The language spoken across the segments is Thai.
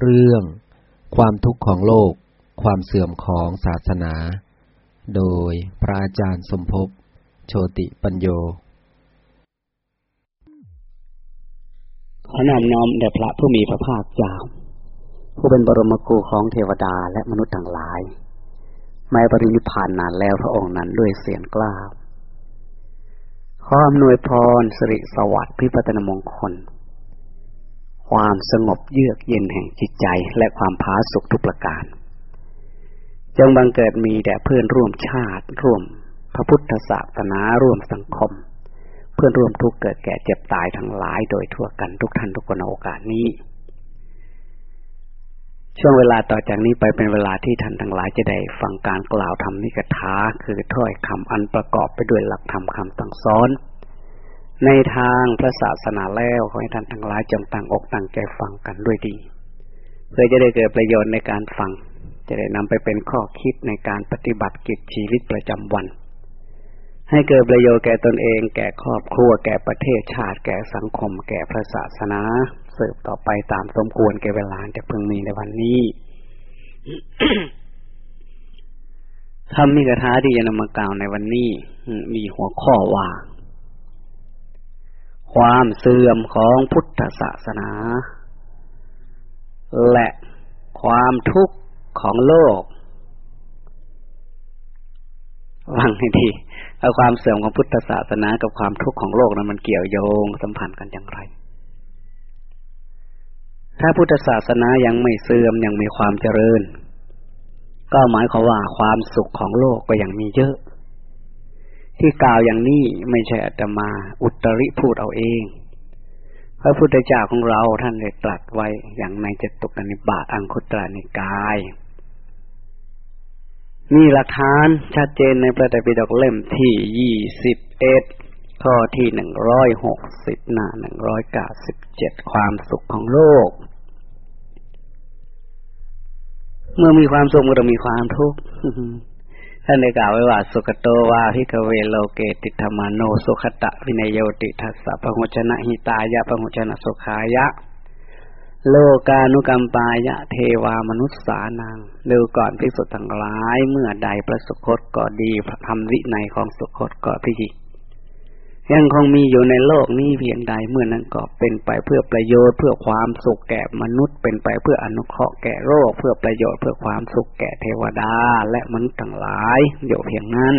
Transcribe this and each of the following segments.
เรื่อง ความทุกข์ของโลก ความเสื่อมของศาสนา โดยพระอาจารย์สมภพโชติปัญโยขอนอมน้อมแด่พระผู้มีพระภาคเจ้า ผู้เป็นบรมครูของเทวดาและมนุษย์ทั้งหลายไม่ปรินิพานนานแล้วพระองค์นั้นด้วยเสียงกล้าวขออำนวยพรสิริสวัสดิ์พิพัฒนมงคล ความสงบเยือกเย็นแห่งจิตใจและความผาสุกทุกประการ จงบังเกิดมีแด่เพื่อนร่วมชาติ ร่วมพระพุทธศาสนาร่วมสังคม เพื่อนร่วมทุกเกิดแก่เจ็บตายทั้งหลายโดยทั่วกันทุกท่านทุกคนในโอกาสนี้ ช่วงเวลาต่อจากนี้ไปเป็นเวลาที่ท่านทั้งหลายจะได้ฟังการกล่าวธรรมนิกถาคือถ้อยคำอันประกอบไปด้วยหลักธรรมคำตั้งซ้อน ในทางพระศาสนาแล้วขอให้ท่านทั้งหลายจงตั้งอกตั้งใจฟังกันด้วยดี เพื่อจะได้เกิดประโยชน์ในการฟัง จะได้นำไปเป็นข้อคิดในการปฏิบัติกิจชีวิตประจำวัน ให้เกิดประโยชน์แก่ตนเอง แก่ครอบครัว แก่ประเทศชาติ แก่สังคม แก่พระศาสนาสืบต่อไปตามสมควรแก่เวลาจะพึงมีในวันนี้ธรรมิกถาที่จะนำมากล่าวในวันนี้ มีหัวข้อว่า ความเสื่อมของพุทธศาสนา และความทุกข์ของโลกฟังให้ดีเอาความเสื่อมของพุทธศาสนากับความทุกข์ของโลกนั้นมันเกี่ยวโยงสัมพันธ์กันอย่างไร ถ้าพุทธศาสนายังไม่เสื่อมยังมีความเจริญ ก็หมายความว่าความสุขของโลกก็ยังมีเยอะ ที่กล่าวอย่างนี้ไม่ใช่อาตมา อุตริพูดเอาเอง พระพุทธเจ้าของเราท่านได้ตรัสไว้อย่างในจตุกนิบาตอังคุตระนิกายมีหลักฐานชัดเจนในพระไตรปิฎกเล่มที่ยี่สิบเอ็ดข้อที่หนึ่งร้อยหกสิบหน้าหนึ่งร้อยเก้าสิบเจ็ดความสุขของโลก เมื่อมีความสุขก็ต้องมีความทุกข์ ท่านได้กล่าวไว้ว่า สุขโตวาพิกเวโลเกติธรรมโน สุขตะวินโยติทัสสะพหุชนะหิตายะพหุชนะสุขายะ โลกานุกรรมปายะ เทวามนุษย์สานังเร็วก่อนพิสุทธ์ทั้งหลาย เมื่อใดพระสุคตก็ดีทำวิในของสุคตก็พิจิ ยังคงมีอยู่ในโลกนี้เพียงใดเมื่อนั้นก็เป็นไปเพื่อประโยชน์เพื่อความสุขแก่มนุษย์ เป็นไปเพื่ออนุเคราะห์แก่โลกเพื่อประโยชน์เพื่อความสุขแก่เทวดาและมนุษย์ทั้งหลายอยู่เพียงนั้น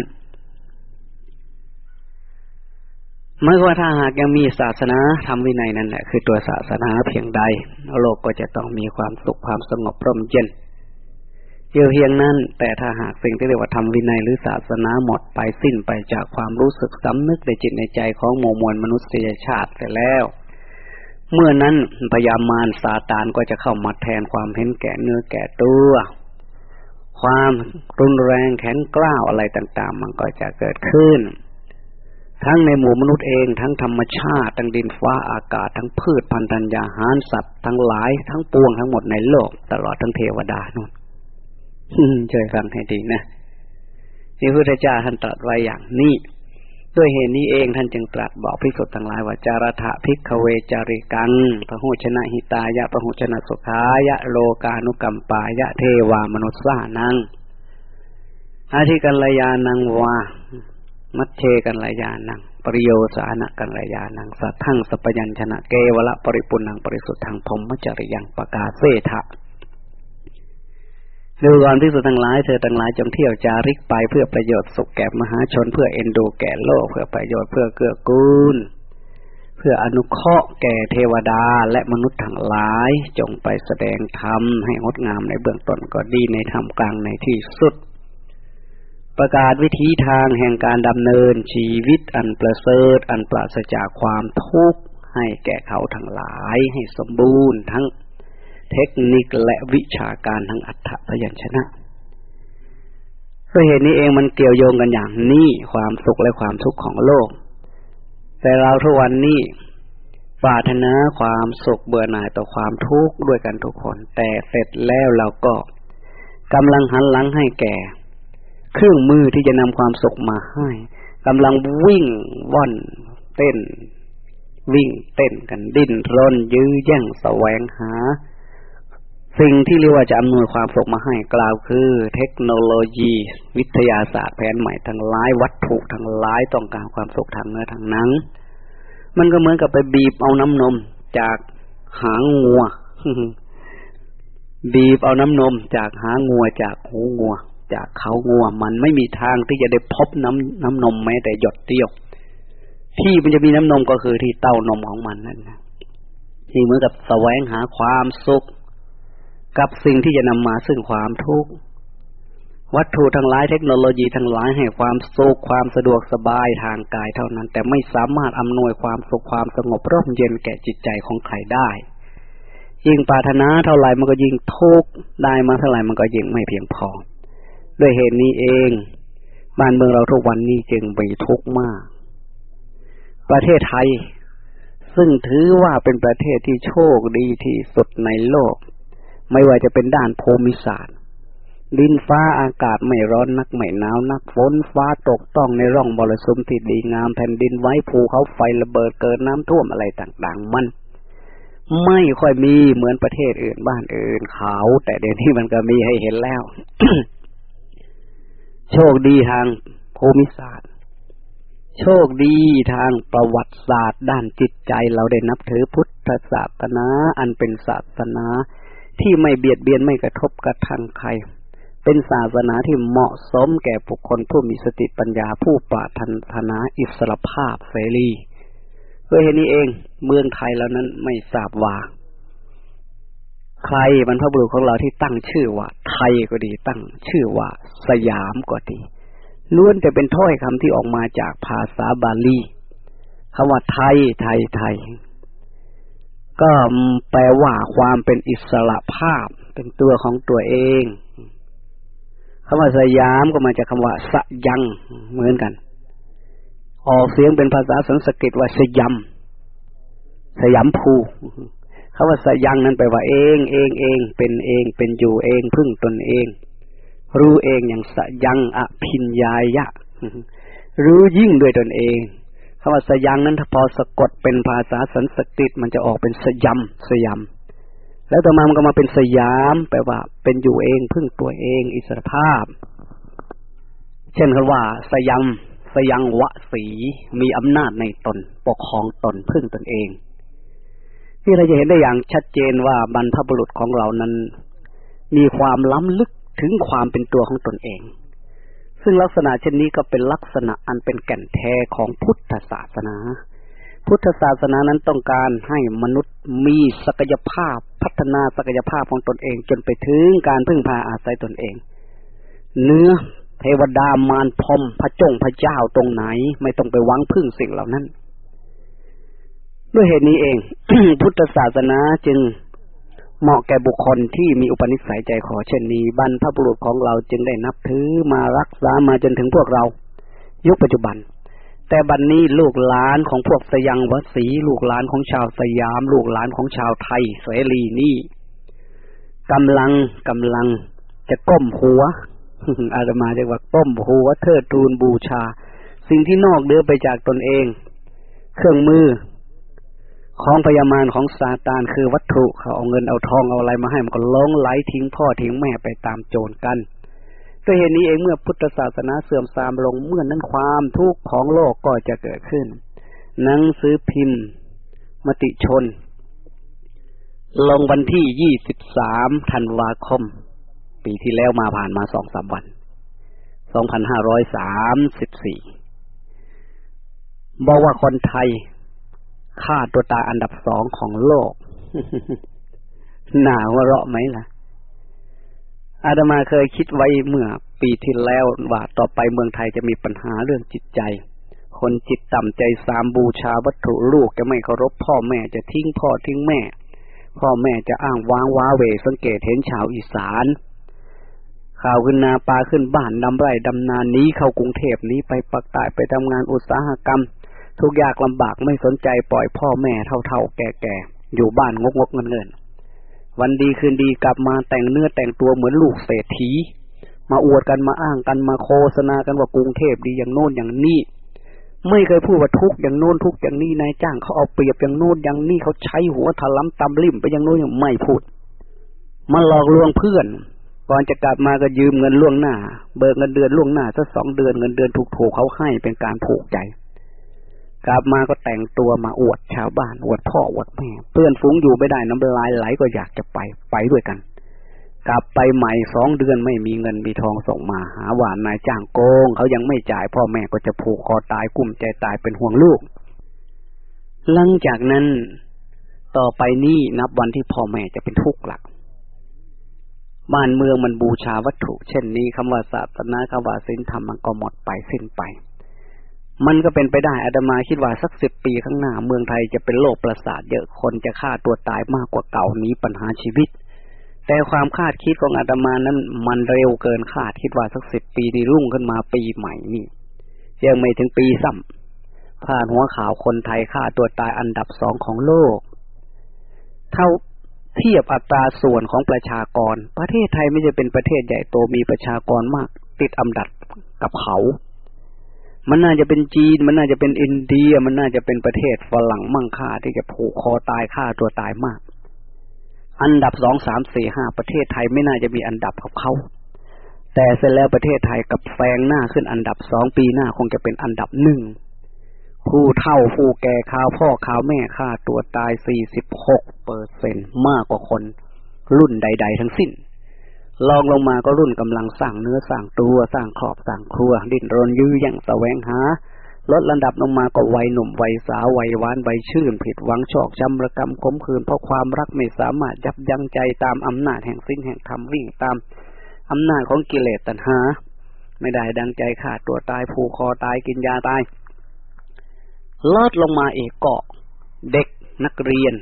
เมื่อว่าถ้าหากยังมีศาสนาทำวินัยนั่นแหละคือตัวศาสนาเพียงใด โลกก็จะต้องมีความสุขความสงบร่มเย็น เพียงเพียงนั้น แต่ถ้าหากสิ่งที่เรียกว่าธรรมวินัยหรือศาสนาหมดไปสิ้นไปจากความรู้สึกสำนึกในจิตในใจของหมู่มวลมนุษยชาติไปแล้ว เมื่อนั้นพยามารซาตานก็จะเข้ามาแทนความเห็นแก่เนื้อแก่ตัว ความรุนแรงแข็งกล้าวอะไรต่าง ๆ มันก็จะเกิดขึ้น ทั้งในหมู่มนุษย์เองทั้งธรรมชาติ ทั้งดินฟ้าอากาศทั้งพืชพันธัญญาหารสัตว์ทั้งหลายทั้งปวงทั้งหมดในโลก ตลอดทั้งเทวดานู่น ช่วยฟังให้ดีนะที่พระพุทธเจ้าท่านตรัสไว้อย่างนี้ด้วยเหตุนี้เองท่านจึงตรัสบอกพิสุทั้งหลายว่าจารถะพิกขเวจาริกังพระหุชนะหิตายะพระหุชนะสุขายะโลกานุกัมปายะเทวามนุษสานังอาทิกัลยานังวามัชเชกัลยานังปริโยสานะกัลยานังสัทธังสัพยัญชนะเกวละปริปุนังปริสุทธังพรมจริยังปกาเสทะ ดูก่อนที่สุดทั้งหลายเธอทั้งหลายจงเที่ยวจาริกไปเพื่อประโยชน์สุขแก่มหาชน เพื่อเอ็นดูแก่โลก เพื่อประโยชน์เพื่อเกื้อกูล เพื่ออนุเคราะห์แก่เทวดาและมนุษย์ทั้งหลาย จงไปแสดงธรรมให้งดงามในเบื้องต้นก็ดีในธรรมกลางในที่สุด ประกาศวิธีทางแห่งการดำเนินชีวิตอันประเสริฐอันปราศจากความทุกข์ให้แก่เขาทั้งหลายให้สมบูรณ์ทั้ง เทคนิคและวิชาการทางอัฏฐพยัญชนะเพราะเหตุนี้เองมันเกี่ยวโยงกันอย่างนี้ความสุขและความทุกข์ของโลก แต่เราทุกวันนี้ปรารถนาความสุขเบื่อหน่ายต่อความทุกข์ด้วยกันทุกคน แต่เสร็จแล้วเราก็กำลังหันหลังให้แก่ เครื่องมือที่จะนำความสุขมาให้กำลังวิ่งว่อนเต้น วิ่งเต้นกันดิ้นรนยื้อแย่งแสวงหา สิ่งที่เรียกว่าจะอำนวยความสุขมาให้กล่าวคือ เทคโนโลยี วิทยาศาสตร์แผนใหม่ทั้งหลายวัตถุทั้งหลายต้องการความสุขทางเนื้อทางหนัง มันก็เหมือนกับไปบีบเอาน้ำนมจากหางงัวบีบเอาน้ำนมจากหางงัวจากหูงัว จากเขางัว มันไม่มีทางที่จะได้พบน้ำน้ำนมแม้แต่หยดเดียว ที่มันจะมีน้ำนมก็คือที่เต้านมของมันนั่นนะที่เหมือนกับแสวงหาความสุข กับสิ่งที่จะนำมาซึ่งความทุกข์วัตถุทั้งหลายเทคโนโลยีทั้งหลายให้ความสุขความสะดวกสบายทางกายเท่านั้น แต่ไม่สามารถอำนวยความสุขความสงบร่มเย็นแก่จิตใจของใครได้ ยิ่งปรารถนาเท่าไหร่มันก็ยิ่งทุกข์ได้มาเท่าไหร่มันก็ยิ่งไม่เพียงพอ ด้วยเหตุนี้เอง บ้านเมืองเราทุกวันนี้จึงมีทุกข์มาก ประเทศไทย ซึ่งถือว่าเป็นประเทศที่โชคดีที่สุดในโลก ไม่ว่าจะเป็นด้านภูมิศาสตร์ดินฟ้าอากาศไม่ร้อนนักไม่หนาวนักฝนฟ้าตกต้องในร่องบรสุมที่ดีงามแผ่นดินไว้ภูเขาไฟระเบิดเกิดน้ำท่วมอะไรต่างๆ มัน ไม่ค่อยมีเหมือนประเทศอื่นบ้านอื่นเขาแต่เดี๋ยวนี้มันก็มีให้เห็นแล้ว โชคดีทางภูมิศาสตร์ โชคดีทางประวัติศาสตร์ ด้านจิตใจเราได้นับถือพุทธศาสนาอันเป็นศาสนา ที่ไม่เบียดเบียนไม่กระทบกระทั่งใคร เป็นศาสนาที่เหมาะสมแก่บุคคลผู้มีสติปัญญาผู้ปรารถนาอิสรภาพเสรีเพื่อเห็นนี้เองเมืองไทยแล้วนั้นไม่ทราบว่า ใครบรรพบุรุษของเราที่ตั้งชื่อว่า ไทยก็ดีตั้งชื่อว่า สยามก็ดีล้วนแต่เป็นถ้อยคำที่ออกมาจากภาษาบาลีคำว่าไทยไทยไทย ก็แปลว่าความเป็นอิสระภาพ เป็นตัวของตัวเองคำว่าสยามก็มาจากคำว่าสยังเหมือนกัน ออกเสียงเป็นภาษาสันสกฤตว่าสยามสยามภูคำว่าสยังนั้นแปลว่าเอง เองเอง เป็นเอง เป็นอยู่เอง พึ่งตนเอง รู้เองอย่างสยังอภินญายะ รู้ยิ่งด้วยตนเอง คำว่าสยังนั้นถ้าพอสะกดเป็นภาษาสันสกฤตมันจะออกเป็นสยามสยามแล้วต่อมามันก็มาเป็นสยาม แปลว่า เป็นอยู่เองพึ่งตัวเอง อิสรภาพ เช่นคำว่า สยามสยังวะสีมีอำนาจในตน ปกครองตนพึ่งตนเองที่เราจะเห็นได้อย่างชัดเจนว่าบรรพบุรุษของเรานั้น มีความล้ำลึกถึงความเป็นตัวของตนเอง ซึ่งลักษณะเช่นนี้ก็เป็นลักษณะอันเป็นแก่นแท้ของพุทธศาสนา พุทธศาสนานั้นต้องการให้มนุษย์มีศักยภาพพัฒนาศักยภาพของตนเอง จนไปถึงการพึ่งพาอาศัยตนเอง เนื้อเทวดามารพรมพระจงพระเจ้าตรงไหน ไม่ต้องไปหวังพึ่งสิ่งเหล่านั้น ด้วยเหตุนี้เอง พุทธศาสนาจึง เหมาะแก่บุคคลที่มีอุปนิสัยใจขอเช่นนี้ บรรพบุรุษของเราจึงได้นับถือมารักษามาจนถึงพวกเรา ยุคปัจจุบัน แต่บัดนนี้ลูกหลานของพวกสยังวสี ลูกหลานของชาวสยาม ลูกหลานของชาวไทยเสรีนี่กำลังกำลังจะก้มหัว อาตมาเรียกว่าก้มหัวเทิดทูนบูชา สิ่งที่นอกเดือไปจากตนเอง เครื่องมือ ของพยามารของซาตานคือวัตถุเขาเอาเงินเอาทองเอาอะไรมาให้มันก็ล้งไหลทิ้งพ่อทิ้งแม่ไปตามโจรกันด้วยเหตุนี้เองเมื่อพุทธศาสนาเสื่อมทรามลงเมื่อนั้นความทุกข์ของโลกก็จะเกิดขึ้น หนังสือพิมพ์ มติชน ลงวันที่ยี่สิบสามธันวาคม ปีที่แล้วมาผ่านมาสองสามวันสองพันห้าร้อยสามสิบสี่บอกว่าคนไทย ฆ่าตัวตายอันดับสองของโลก หนาวาเราะไหมล่ะ อาตมาเคยคิดไว้เมื่อปีที่แล้วว่าต่อไปเมืองไทยจะมีปัญหาเรื่องจิตใจ คนจิตต่ำใจสามบูชาวัตถุลูกจะไม่เคารพพ่อแม่จะทิ้งพ่อทิ้งแม่ พ่อแม่จะอ้างว้างว้าเวสังเกตเห็นชาวอีสานข่าวขึ้นนาปลาขึ้นบ้านดำไร่ดำนานี้เข้ากรุงเทพนี้ไปปักตายไปทำงานอุตสาหกรรม ทุกยากลำบากไม่สนใจปล่อยพ่อแม่เท่าๆ แก่ๆ อยู่บ้านงกงกเงินเงินวันดีคืนดีกลับมาแต่งเนื้อแต่งตัวเหมือนลูกเศรษฐี มาอวดกันมาอ้างกันมาโฆษณากันว่ากรุงเทพดีอย่างโน้นอย่างนี้ ไม่เคยพูดว่าทุกอย่างโน้นทุกอย่างนี้นายจ้างเขาเอาเปรียบอย่างโน้นอย่างนี้เขาใช้หัวถลำตำลิ่มไปอย่างโน้นอย่างไม่พูดมาหลอกลวงเพื่อนก่อนจะกลับมาก็ยืมเงินล่วงหน้า เบิกเงินเดือนล่วงหน้าสักสองเดือนเงินเดือนถูกๆเขาให้เป็นการผูกใจ กลับมาก็แต่งตัวมาอวดชาวบ้านอวดพ่ออวดแม่เพื่อนฟุ้งอยู่ไม่ได้น้ำลายไหลก็อยากจะไปไปด้วยกัน กลับไปใหม่สองเดือนไม่มีเงินมีทองส่งมาหาว่านายจ้างโกงเขายังไม่จ่ายพ่อแม่ก็จะผูกคอตายกุ้มใจตายเป็นห่วงลูก หลังจากนั้นต่อไปนี้นับวันที่พ่อแม่จะเป็นทุกข์ละบ้านเมืองมันบูชาวัตถุ เช่นนี้คำว่าศาสนาคำว่าศีลธรรมมันก็หมดไปสิ้นไป มันก็เป็นไปได้อาตมาคิดว่าสักสิบปีข้างหน้า เมืองไทยจะเป็นโรคประสาทเยอะคนจะฆ่าตัวตายมากกว่าเก่านี้ปัญหาชีวิต แต่ความคาดคิดของอาตมานั้น มันเร็วเกินคาดคิดว่าสักสิบปีนี่รุ่งขึ้นมาปีใหม่นี่ยังไม่ถึงปีซ้ำผ่านหัวข่าวคนไทยฆ่าตัวตายอันดับสองของโลก เท่าเทียบอัตราส่วนของประชากร ประเทศไทยไม่จะเป็นประเทศใหญ่โตมีประชากรมาก ติดอันดับกับเขา มันน่าจะเป็นจีน มันน่าจะเป็นอินเดีย มันน่าจะเป็นประเทศฝรั่งมั่งค่าที่จะผูกคอตายฆ่าตัวตายมาก อันดับสองสามสี่ห้าประเทศไทยไม่น่าจะมีอันดับกับเขาแต่เสร็จแล้วประเทศไทยกับแฟงหน้าขึ้นอันดับสองปีหน้าคงจะเป็นอันดับหนึ่งผู้เฒ่าผู้แก่ข่าวพ่อข่าวแม่ฆ่าตัวตาย46เปอร์เซ็นมากกว่าคนรุ่นใด ๆ ทั้งสิ้น ลองลงมาก็รุ่นกำลังสร้างเนื้อสร้างตัวสร้างครอบสร้างครัว ดิ้นรนยื้อยังแสวงหา ลดระดับลงมาก็วัยหนุ่มวัยสาววัยหวานวัยชื่น ผิดหวังชอกช้ำระกำขมคืนเพราะความรักไม่สามารถยับยั้งใจตามอำนาจแห่งสิ้นแห่งธรรมวิ่งตามอำนาจของกิเลสตัณหา ไม่ได้ดังใจขาดตัวตายผูกคอตายกินยาตายลดลงมาเอกเกาะเด็กนักเรียน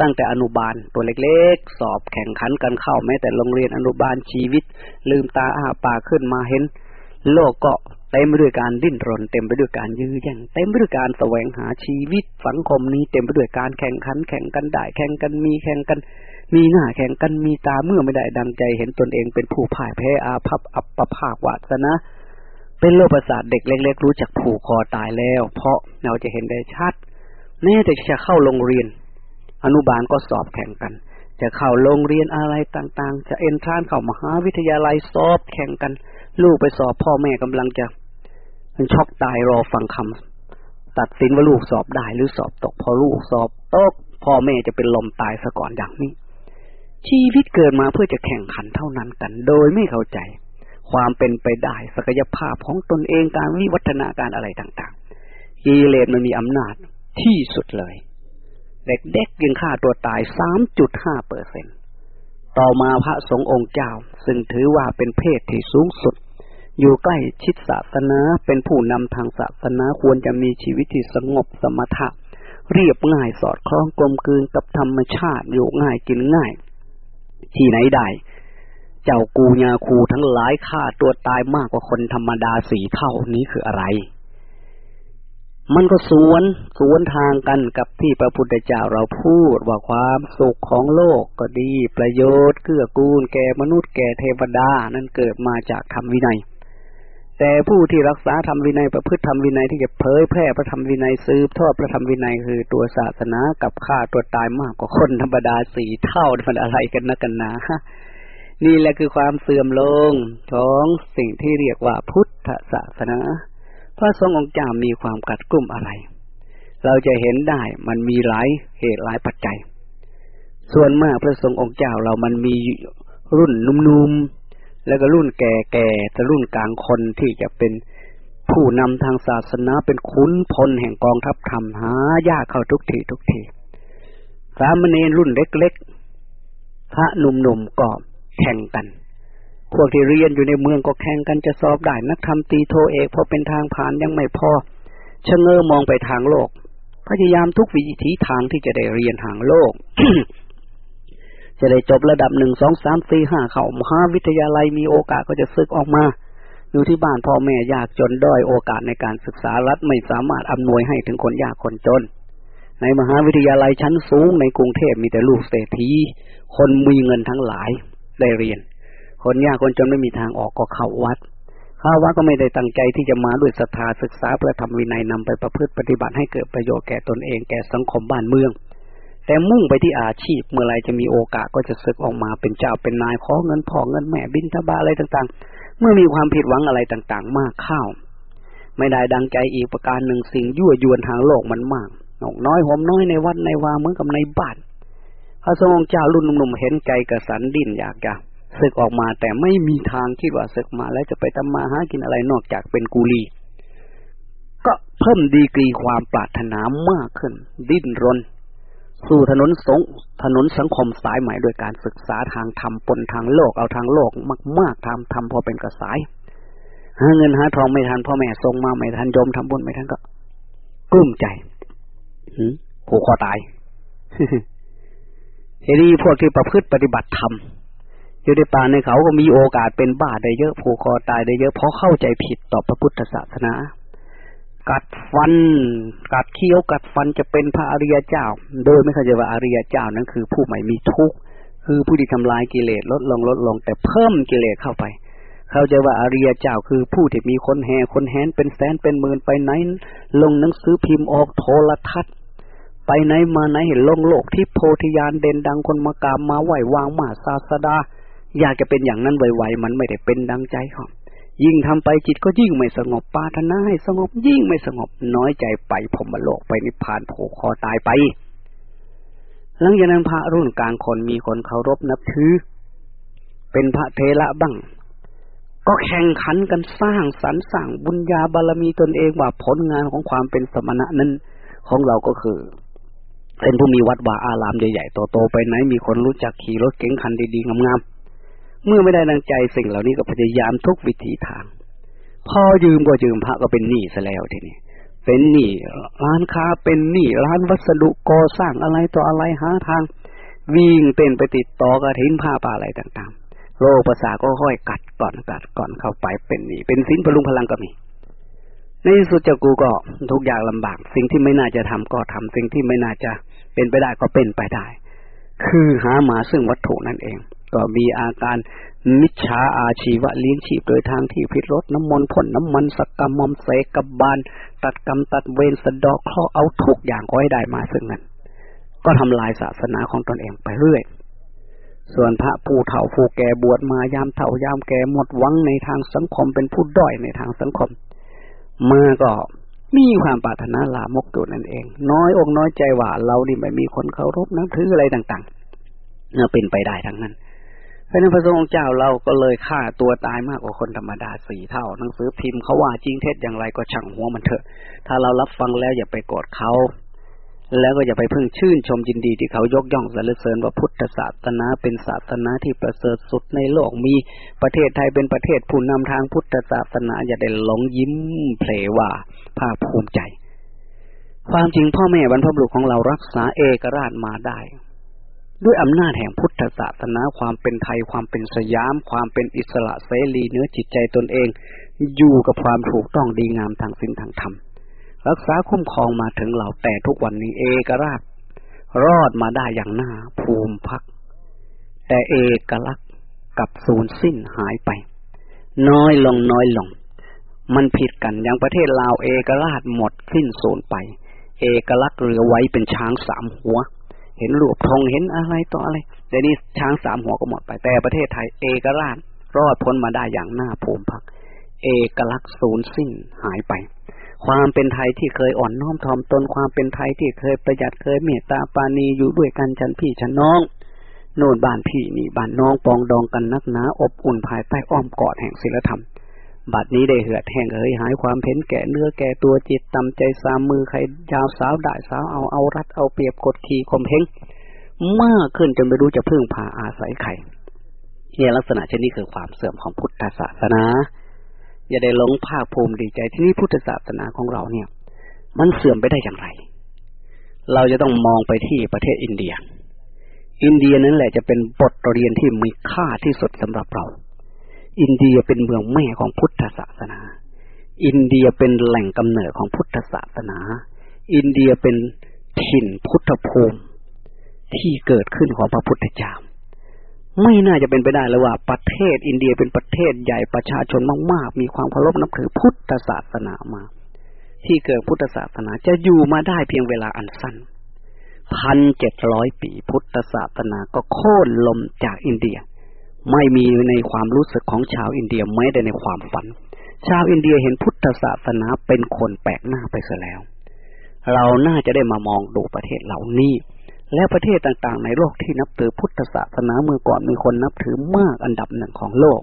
ตั้งแต่อนุบาลตัวเล็กๆ สอบแข่งขันกันเข้าแม้แต่โรงเรียนอนุบาลชีวิต ลืมตาอ้าปากขึ้นมาเห็น โลกก็เต็มไปด้วยการดิ้นรน เต็มไปด้วยการยื้อแย่งเต็มไปด้วยการแสวงหาชีวิตสังคมนี้เต็มไปด้วยการแข่งขัน แข่งกันได้แข่งกันมีแข่งกัน มีหน้าแข่งกันมีตาเมื่อไม่ได้ดังใจ เห็นตนเองเป็นผู้พ่ายแพ้อาภัพอับประภาควาสนะเป็นโรคประสาทเด็กเล็ก ๆ รู้จักผูกคอตายแล้ว เพราะเราจะเห็นได้ชัดแม้แต่จะเข้าโรงเรียน อนุบาลก็สอบแข่งกัน จะเข้าโรงเรียนอะไรต่างๆ จะเอนทรานเข้ามหาวิทยาลัยสอบแข่งกัน ลูกไปสอบพ่อแม่กำลังจะมันช็อกตายรอฟังคำตัดสินว่าลูกสอบได้หรือสอบตก พอลูกสอบตกพ่อแม่จะเป็นลมตายซะก่อนอย่างนี้ ชีวิตเกิดมาเพื่อจะแข่งขันเท่านั้นกัน โดยไม่เข้าใจ ความเป็นไปได้ศักยภาพของตนเองการวิวัฒนาการอะไรต่างๆกิเลสมันมีอำนาจที่สุดเลย เด็กๆยังฆ่าตัวตาย3.5เปอร์เซ็นต่อมาพระสงฆ์องค์เจ้า ซึ่งถือว่าเป็นเพศที่สูงสุด อยู่ใกล้ชิดศาสนาเป็นผู้นำทางศาสนาควรจะมีชีวิตที่สงบสมถะ เรียบง่ายสอดคล้องกลมกลืนกับธรรมชาติอยู่ง่ายกินง่าย ที่ไหนได้ เจ้ากูญาคูทั้งหลายฆ่าตัวตายมากกว่าคนธรรมดาสี่เท่านี้คืออะไร มันก็สวนสวนทางกันกับที่พระพุทธเจ้าเราพูดว่าความสุขของโลกก็ดี ประโยชน์เกื้อกูลแก่มนุษย์แก่เทวดานั้นเกิดมาจากธรรมวินัย แต่ผู้ที่รักษาธรรมวินัยประพฤติธรรมวินัยที่จะเผยแพร่พระธรรมวินัยสืบทอดพระธรรมวินัยคือตัวศาสนากับฆ่าตัวตายมากกว่าคนธรรมดาสี่เท่ามันอะไรกันนะกันนะนี่แหละคือความเสื่อมลงของสิ่งที่เรียกว่าพุทธศาสนา พระทรงองค์เจ้ามีความกัดกลุ่มอะไร เราจะเห็นได้มันมีหลายเหตุหลายปัจจัย ส่วนมากพระทรงองค์เจ้าเรามันมีรุ่นนุ่มๆแล้วก็รุ่นแก่ๆแต่รุ่นกลางคนที่จะเป็นผู้นำทางศาสนาเป็นขุนพลแห่งกองทัพธรรมหายากเข้าทุกทีทุกทีสามเณรรุ่นเล็กๆพระหนุ่มๆก็แข่งกัน พวกที่เรียนอยู่ในเมืองก็แข่งกันจะสอบได้นักธรรมตีโทเอกพอเป็นทางผ่านยังไม่พอชะเง้อมองไปทางโลก พยายามทุกวิธีทางที่จะได้เรียนทางโลก จะได้จบระดับหนึ่งสองสามสี่ห้าเข้ามหาวิทยาลัยมีโอกาสก็จะซึกออกมา อยู่ที่บ้านพ่อแม่ยากจนด้อยโอกาสในการศึกษารัฐไม่สามารถอำนวยให้ถึงคนยากคนจน ในมหาวิทยาลัยชั้นสูงในกรุงเทพมีแต่ลูกเศรษฐีคนมีเงินทั้งหลายได้เรียน คนยากคนจนไม่มีทางออกก็เข้าวัด เข้าวัดก็ไม่ได้ตั้งใจที่จะมาด้วยศรัทธาศึกษาเพื่อทำวินัยนำไปประพฤติปฏิบัติให้เกิดประโยชน์แก่ตนเองแก่สังคมบ้านเมือง แต่มุ่งไปที่อาชีพเมื่อไรจะมีโอกาสก็จะศึกออกมาเป็นเจ้าเป็นนายขอเงินพ่อเงินแม่บินทบาอะไรต่างๆ เมื่อมีความผิดหวังอะไรต่างๆ มากเข้าไม่ได้ดังใจอีกประการหนึ่งสิ่งยั่วยวนทางโลกมันมากนกน้อยหอมน้อยในวัดในวาเหมือนกับในบ้านพระทรงเจ้ารุ่นหนุ่มๆเห็นใจกระสันดิ้นอยากจะ ศึกออกมาแต่ไม่มีทางคิดว่าศึกมาแล้วจะไปทำมาหากินอะไรนอกจากเป็นกุลี ก็เพิ่มดีกรีความปรารถนามากขึ้น ดิ้นรน สู่ถนนสงถนนสังคมสายใหม่โดยการศึกษาทางธรรมปนทางโลกเอาทางโลกมากๆทำทำพอเป็นกระสายหาเงินหาทองไม่ทันพ่อแม่ส่งมาไม่ทันยมทำบุญไม่ทันก็กลุ้มใจผูกคอตายทีนี้พวกที่ประพฤติปฏิบัติธรรม อยู่ในป่าในเขาก็มีโอกาสเป็นบ้าได้เยอะผูกคอตายได้เยอะเพราะเข้าใจผิดต่อพระพุทธศาสนา กัดฟัน กัดเคี้ยวกัดฟันจะเป็นพระอริยเจ้า โดยไม่เข้าใจว่าอริยเจ้านั้นคือผู้ใหม่มีทุกข์คือผู้ที่ทำลายกิเลสลดลงลดลง แต่เพิ่มกิเลสเข้าไป เข้าใจว่าอริยเจ้าคือผู้ที่มีคนแห่คนแหนเป็นแสนเป็นหมื่นไปไหน ลงหนังสือพิมพ์ออกโทรทัศน์ไปไหนมาไหนเห็นโลงโลกที่โพธิญาณเด่นดังคนมากาบมาไหววางมาศาสดา อยากจะเป็นอย่างนั้นไวๆมันไม่ได้เป็นดังใจเขายิ่งทำไปจิตก็ยิ่งไม่สงบปาถนาให้สงบยิ่งไม่สงบน้อยใจไปผมมโลกไปนิพพานโผคอตายไป หลังจากนั้นพระรุ่นกลางคนมีคนเคารพนับถือ เป็นพระเทระบ้าง ก็แข่งขันกันสร้างสรรสร้างบุญญาบารมีตนเองว่าผลงานของความเป็นสมณะนั้นของเราก็คือเป็นผู้มีวัดวาอารามใหญ่ๆโตๆไปไหนมีคนรู้จักขี่รถเก๋งคันดีๆงามๆ เมื่อไม่ได้ดังใจสิ่งเหล่านี้ก็พยายามทุกวิถีทาง พอยืมก็ยืมพระก็เป็นหนี้ซะแล้วทีนี้เป็นหนี้ร้านค้าเป็นหนี้ร้านวัสดุก่อสร้างอะไรต่ออะไรหาทาง วิ่งเต้นไปติดต่อกระถินผ้าป่าอะไรต่างๆโลภาษาก็ค่อยกัดก่อนกัดก่อนเข้าไปเป็นหนี้เป็นสินพลุงพลังก็มีในสุดเจ้ากูก็ทุกอย่างลำบาก สิ่งที่ไม่น่าจะทำก็ทำสิ่งที่ไม่น่าจะเป็นไปได้ก็เป็นไปได้ คือหามาซึ่งวัตถุนั่นเอง ก็มีอาการมิจฉาอาชีวะเลี้ยงชีพโดยทางที่พิรดน้ำมนต์พ่นน้ำมันสกกรรมมอมเสกบบานตัดกรรมตัดเวรสะดอกข้อเอาทุกอย่างก็ให้ได้มาซึ่งนั้นก็ทำลายศาสนาของตนเองไปเรื่อย ส่วนพระผู้เฒ่าผู้แก่บวชมายามเฒ่ายามแก่หมดหวังในทางสังคมเป็นผู้ด้อยในทางสังคมมาก็มีความปรารถนาลามกอยู่นั่นเอง น้อยอกน้อยใจว่าเรานี่ไม่มีคนเคารพนับถืออะไรต่างๆเนี่ยเป็นไปได้ทั้งนั้น พราะนั้นพระสงฆ์เจ้าเราก็เลยฆ่าตัวตายมากกว่าคนธรรมดาสี่เท่า หนังสือพิมพ์เขาว่าจริงเท็จอย่างไรก็ช่างหัวมันเถอะ ถ้าเรารับฟังแล้วอย่าไปโกรธเขา แล้วก็อย่าไปเพิ่งชื่นชมยินดีที่เขายกย่องสรรเสริญว่าพุทธศาสนาเป็นศาสนาที่ประเสริฐสุดในโลกมีประเทศไทยเป็นประเทศผู้นำทางพุทธศาสนาอย่าได้หลงยิ้มเพลว่าภาคภูมิใจ ความจริงพ่อแม่บรรพบุรุษของเรารักษาเอกราชมาได้ ด้วยอำนาจแห่งพุทธศาสนาความเป็นไทยความเป็นสยาม ความเป็นอิสระเสรีเนื้อจิตใจตนเอง อยู่กับความถูกต้องดีงามทางสิ่งทางธรรม รักษาคุ้มครองมาถึงเราแต่ทุกวันนี้เอกราช รอดมาได้อย่างหน้าภูมิพัก แต่เอกลักษณ์กับสูญสิ้นหายไป น้อยลงน้อยลง มันผิดกันอย่างประเทศลาวเอกราชหมดสิ้นสูญไป เอกลักษณ์เหลือไว้เป็นช้างสามหัว เห็นรูปทองเห็นอะไรต่ออะไรแต่นี้ช้างสามหัวก็หมดไป แต่ประเทศไทยเอกราชรอดพ้นมาได้อย่างน้าภูมิพัก เอกลักษณ์สูญสิ้นหายไป ความเป็นไทยที่เคยอ่อนน้อมถ่อมตนความเป็นไทยที่เคยประหยัดเคยเมตตาปานีอยู่ด้วยกันฉันพี่ฉันน้อง โน่นบ้านพี่นี่บ้านน้องปองดองกันนักหนาอบอุ่นภายใต้อ้อมกอดแห่งศีลธรรม บัดนี้ได้เหือดแห้งเอ้ยหายความเพ้นแก่เนื้อแก่ตัวจิตตำใจสามมือใครยาวสาวได้สาวเอาเอารัดเอาเปรียบกดขี่ข่มเพงมากขึ้นจนไม่รู้จะพึ่งพาอาศัยใครเนี่ยลักษณะเช่นนี้คือความเสื่อมของพุทธศาสนา อย่าได้หลงภาคภูมิดีใจที่นี่พุทธศาสนาของเราเนี่ย มันเสื่อมไปได้อย่างไร เราจะต้องมองไปที่ประเทศอินเดีย อินเดียนั่นแหละจะเป็นบทเรียนที่มีค่าที่สุดสำหรับเรา อินเดียเป็นเมืองแม่ของพุทธศาสนา อินเดียเป็นแหล่งกำเนิดของพุทธศาสนา อินเดียเป็นถิ่นพุทธภูมิที่เกิดขึ้นของพระพุทธเจ้าไม่น่าจะเป็นไปได้เลยว่า ประเทศอินเดียเป็นประเทศใหญ่ประชาชนมาก ๆ มีความเคารพนับถือพุทธศาสนามา ที่เกิดพุทธศาสนาจะอยู่มาได้เพียงเวลาอันสั้นพันเจ็ดร้อยปีพุทธศาสนาก็โค่นล้มจากอินเดีย ไม่มีในความรู้สึกของชาวอินเดียแม้แต่ในความฝัน ชาวอินเดียเห็นพุทธศาสนาเป็นคนแปลกหน้าไปเสียแล้ว เราน่าจะได้มามองดูประเทศเหล่านี้ และประเทศต่างๆ ในโลกที่นับถือพุทธศาสนาเมื่อก่อนมีคนนับถือมากอันดับหนึ่งของโลก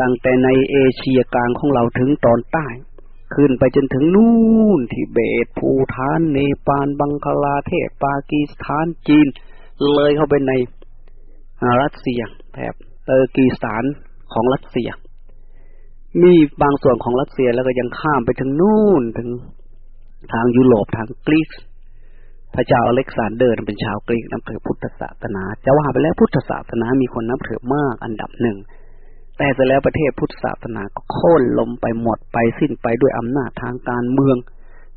ตั้งแต่ในเอเชียกลางของเราถึงตอนใต้ ขึ้นไปจนถึงนู่นทิเบต ภูฐาน เนปาล บังคลาเทศ ปากีสถาน จีน เลยเข้าไปในรัสเซีย แถบเตอร์กีสถานของรัสเซีย มีบางส่วนของรัสเซียแล้วก็ยังข้ามไปถึงนู่นถึงทางยุโรปทางกรีซพระเจ้าอเล็กซานเดอร์เป็นชาวกรีกนับถือพุทธศาสนา จะว่าไปแล้วพุทธศาสนามีคนนับถือมากอันดับหนึ่ง แต่เสร็จแล้วประเทศพุทธศาสนาก็โค่นลมไปหมดไปสิ้นไปด้วยอำนาจทางการเมือง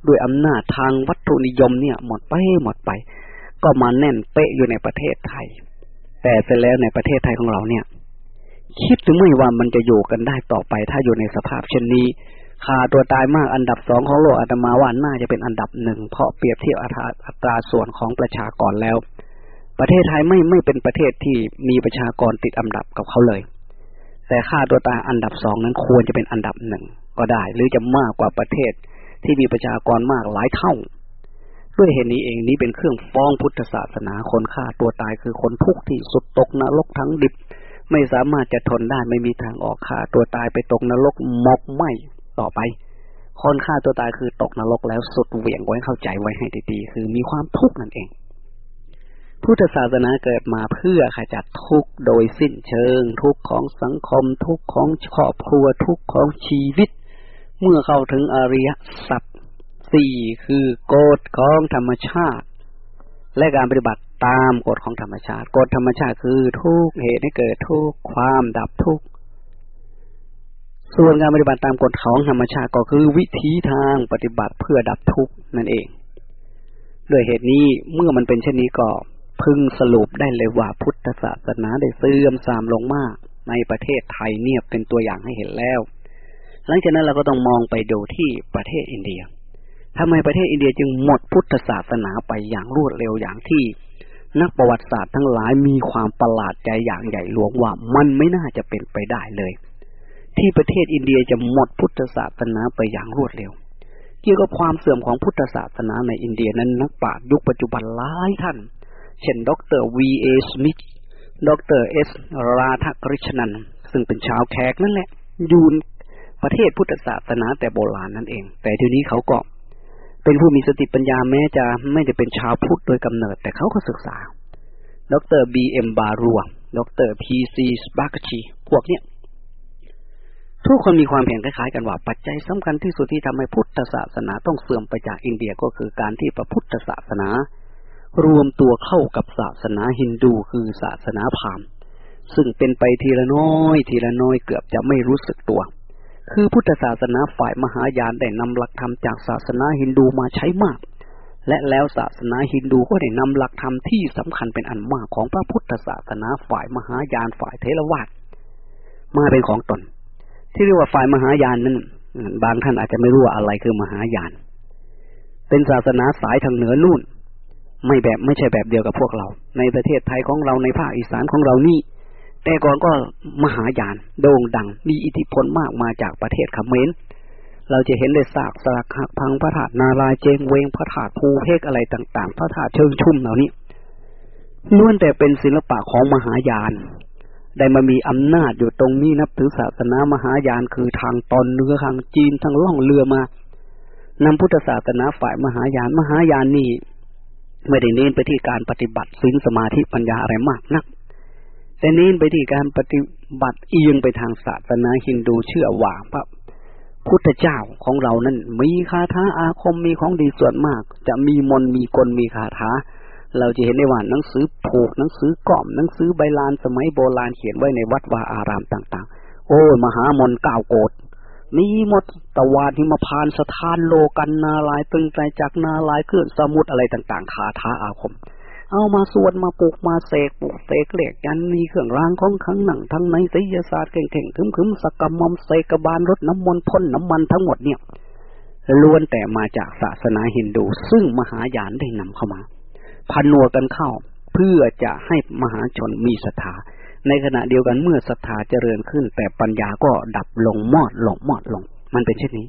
ด้วยอำนาจทางวัตถุนิยมเนี่ย หมดไปหมดไป ก็มาแน่นเป๊ะอยู่ในประเทศไทย แต่เสร็จแล้วในประเทศไทยของเราเนี่ย คิดถึงไม่ว่ามันจะอยู่กันได้ต่อไป ถ้าอยู่ในสภาพเช่นนี้ขาตัวตายมากอันดับสองของโลกอาตมาว่าน่าจะเป็นอันดับหนึ่งเพราะเปรียบเทียบอัตราส่วนของประชากรแล้ว ประเทศไทยไม่ไม่เป็นประเทศที่มีประชากรติดอันดับกับเขาเลย แต่ค่าตัวตายอันดับสองนั้นควรจะเป็นอันดับหนึ่งก็ได้ หรือจะมากกว่าประเทศที่มีประชากรมากหลายเท่า ด้วยเหตุนี้เองนี้เป็นเครื่องฟ้องพุทธศาสนาคนฆ่าตัวตายคือคนทุกข์ที่สุดตกนรกทั้งดิบ ไม่สามารถจะทนได้ไม่มีทางออกฆ่าตัวตายไปตกนรกหมกไหมต่อไป คนฆ่าตัวตายคือตกนรกแล้วสุดเหวี่ยงไว้เข้าใจไว้ให้ดีๆคือมีความทุกข์นั่นเอง พุทธศาสนาเกิดมาเพื่อขจัดทุกข์โดยสิ้นเชิง ทุกข์ของสังคม ทุกข์ของครอบครัวทุกข์ของชีวิต เมื่อเข้าถึงอริยสัจ สี่คือกฎของธรรมชาติ และการปฏิบัติตามกฎของธรรมชาติ กฎธรรมชาติคือทุกเหตุให้เกิดทุกความดับทุกส่วนการปฏิบัติตามกฎของธรรมชาติก็คือวิธีทางปฏิบัติเพื่อดับทุกนั่นเองด้วยเหตุนี้เมื่อมันเป็นเช่นนี้ก็พึงสรุปได้เลยว่าพุทธศาสนาได้เสื่อมทรามลงมาก ในประเทศไทยเนี่ยเป็นตัวอย่างให้เห็นแล้ว หลังจากนั้นเราก็ต้องมองไปดูที่ประเทศอินเดีย ทำไมประเทศอินเดียจึงหมดพุทธศาสนาไปอย่างรวดเร็วอย่างที่ นักประวัติศาสตร์ทั้งหลายมีความประหลาดใจอย่างใหญ่หลวงว่ามันไม่น่าจะเป็นไปได้เลย ที่ประเทศอินเดียจะหมดพุทธศาสนาไปอย่างรวดเร็ว เกี่ยวกับความเสื่อมของพุทธศาสนาในอินเดียนั้นนักปราชญ์ยุคปัจจุบันหลายท่าน เช่น ดร V.A. Smith ดร S. Radhakrishnan ซึ่งเป็นชาวแขกนั่นแหละอยู่ประเทศพุทธศาสนาแต่โบราณนั่นเอง แต่ทีนี้เขาก็ เป็นผู้มีสติปัญญาแม้จะไม่ได้เป็นชาวพุทธโดยกำเนิด แต่เขาก็ศึกษา ดร B.M. Barua ดร P.C. Bagchi พวกเนี้ย ทุกคนมีความเห็นคล้ายๆกันว่าปัจจัยสำคัญที่สุดที่ทำให้พุทธศาสนาต้องเสื่อมไปจากอินเดียก็คือการที่พระพุทธศาสนา รวมตัวเข้ากับศาสนาฮินดูคือศาสนาพราหมณ์ ซึ่งเป็นไปทีละน้อย ทีละน้อยเกือบจะไม่รู้สึกตัว คือพุทธศาสนาฝ่ายมหายานได้นำหลักธรรมจากศาสนาฮินดูมาใช้มาก และแล้วศาสนาฮินดูก็ได้นำหลักธรรมที่สำคัญเป็นอันมากของพระพุทธศาสนาฝ่ายมหายานฝ่ายเทรวาสมาเป็นของตน ที่เรียกว่าฝ่ายมหายานนั้นบางท่านอาจจะไม่รู้ว่าอะไรคือมหายาน เป็นศาสนาสายทางเหนือนู่น ไม่แบบไม่ใช่แบบเดียวกับพวกเรา ในประเทศไทยของเราในภาคอีสานของเรานี่ แต่ก่อนก็มหายานโด่งดัง มีอิทธิพลมากมาจากประเทศเขมรเราจะเห็นเลยซากสลักหักพังพระธาตุนาลายเจงเวงพระธาตุภูเพกอะไรต่าง ๆ พระธาตุเชิงชุ่มเหล่านี้ล้วนแต่เป็นศิลปะของมหายาน ได้มามีอำนาจอยู่ตรงนี้นับถือศาสนามหายานคือทางตอนเหนือทางจีนทางล่องเรือมานำพุทธศาสนาฝ่ายมหายานมหายานนี่ไม่ได้เน้นไปที่การปฏิบัติศีลสมาธิปัญญาอะไรมากนัก แต่เน้นไปที่การปฏิบัติเอียงไปทางศาสนาฮินดูเชื่อว่าพระพุทธเจ้าของเรานั้นมีคาถาอาคมมีของดีส่วนมาก จะมีมนมีกลมีคาถา เราจะเห็นได้ว่าหนังสือผูกหนังสือกล่อมหนังสือใบลานสมัยโบราณเขียนไว้ในวัดวาอารามต่างๆ โอ้มหามนก้าวโกดมีหมดตะวันหิมพานสถานโลกันนาลายตึงใจจากนาลายเคลื่อนสมุดอะไรต่างๆคาถาอาคม เอามาสวดมาปลูกมาเสกปลูกเสกเหล็กยันมีเครื่องรางของขังหนังทั้งในศิลศาสตร์เก่งๆคึมๆสกมมเสกบาลรถน้ำมนต์พ่นน้ำมันทั้งหมดเนี่ยล้วนแต่มาจากศาสนาฮินดู ซึ่งมหายานได้นำเข้ามาพันนัวกันเข้าเพื่อจะให้มหาชนมีศรัทธาในขณะเดียวกันเมื่อศรัทธาเจริญขึ้น แต่ปัญญาก็ดับลงมอดลงมอดลง มันเป็นเช่นนี้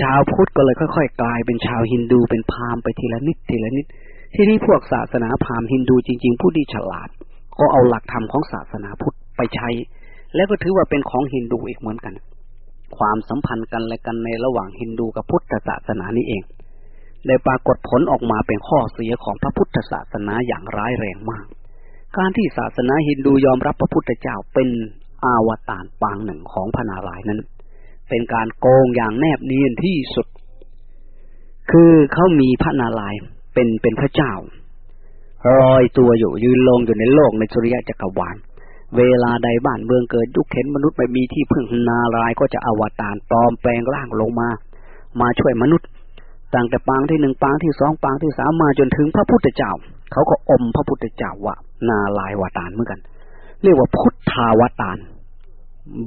ชาวพุทธก็เลยค่อย ๆ กลายเป็นชาวฮินดูเป็นพราหมณ์ไปทีละนิดทีละนิด ที่นี้พวกศาสนาพราหมณ์ฮินดูจริง ๆ ผู้ที่ฉลาด ก็เอาหลักธรรมของศาสนาพุทธไปใช้ แล้วก็ถือว่าเป็นของฮินดูอีกเหมือนกัน ความสัมพันธ์กันและกันในระหว่างฮินดูกับพุทธศาสนานี้เองได้ปรากฏผลออกมาเป็นข้อเสียของพระพุทธศาสนาอย่างร้ายแรงมาก การที่ศาสนาฮินดูยอมรับพระพุทธเจ้าเป็นอาวตารปางหนึ่งของพระนารายณ์นั้น เป็นการโกงอย่างแนบเนียนที่สุด คือเขามีพระนารายณ์ เป็นเป็นพระเจ้าลอยตัวอยู่ยืนลงอยู่ในโลกในสุริยะจักรวาล เวลาใดบ้านเมืองเกิดยุคเข็นมนุษย์ไม่มีที่พึ่งนารายก็จะอวตารปลอมแปลงร่างลงมา มาช่วยมนุษย์ตั้งแต่ปางที่หนึ่งปางที่สองปางที่สามมาจนถึงพระพุทธเจ้า เขาก็อมพระพุทธเจ้าว่านาลายวตารเหมือนกัน เรียกว่าพุทธาวตาร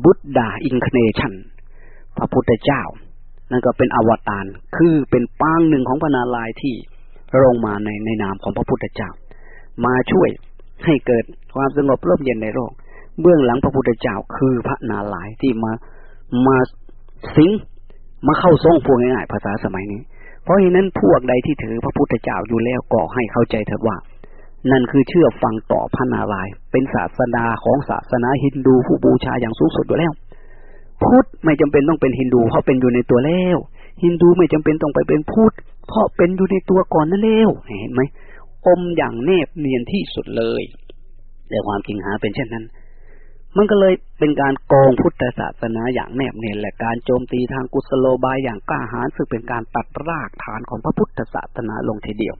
บุตดาอินคเนชันพระพุทธเจ้า นั่นก็เป็นอวตารคือเป็นปางหนึ่งของพระนาลายที่ ลงมาในในนามของพระพุทธเจ้า มาช่วยให้เกิดความสงบร่มเย็นในโลก เบื้องหลังพระพุทธเจ้าคือพระนาลายที่มามาสิงมาเข้าทรงพวกง่ายๆภาษาสมัยนี้ เพราะฉะนั้นพวกใดที่ถือพระพุทธเจ้าอยู่แล้วก็ให้เข้าใจเถิดว่า นั่นคือเชื่อฟังต่อพระนารายเป็นศาสดาของศาสนาฮินดูผู้บูชาอย่างสูงสุดอยู่แล้ว พุทธไม่จำเป็นต้องเป็นฮินดูเพราะเป็นอยู่ในตัวแล้ว ฮินดูไม่จำเป็นต้องไปเป็นพุทธเพราะเป็นอยู่ในตัวก่อนนั่นแล้วเห็นไหมอมอย่างแนบเนียนที่สุดเลย แต่ความจริงหาเป็นเช่นนั้น มันก็เลยเป็นการโกงพุทธศาสนาอย่างแนบเนียนและการโจมตีทางกุศโลบายอย่างกล้าหาญซึ่งเป็นการตัดรากฐานของพระพุทธศาสนาลงทีเดียว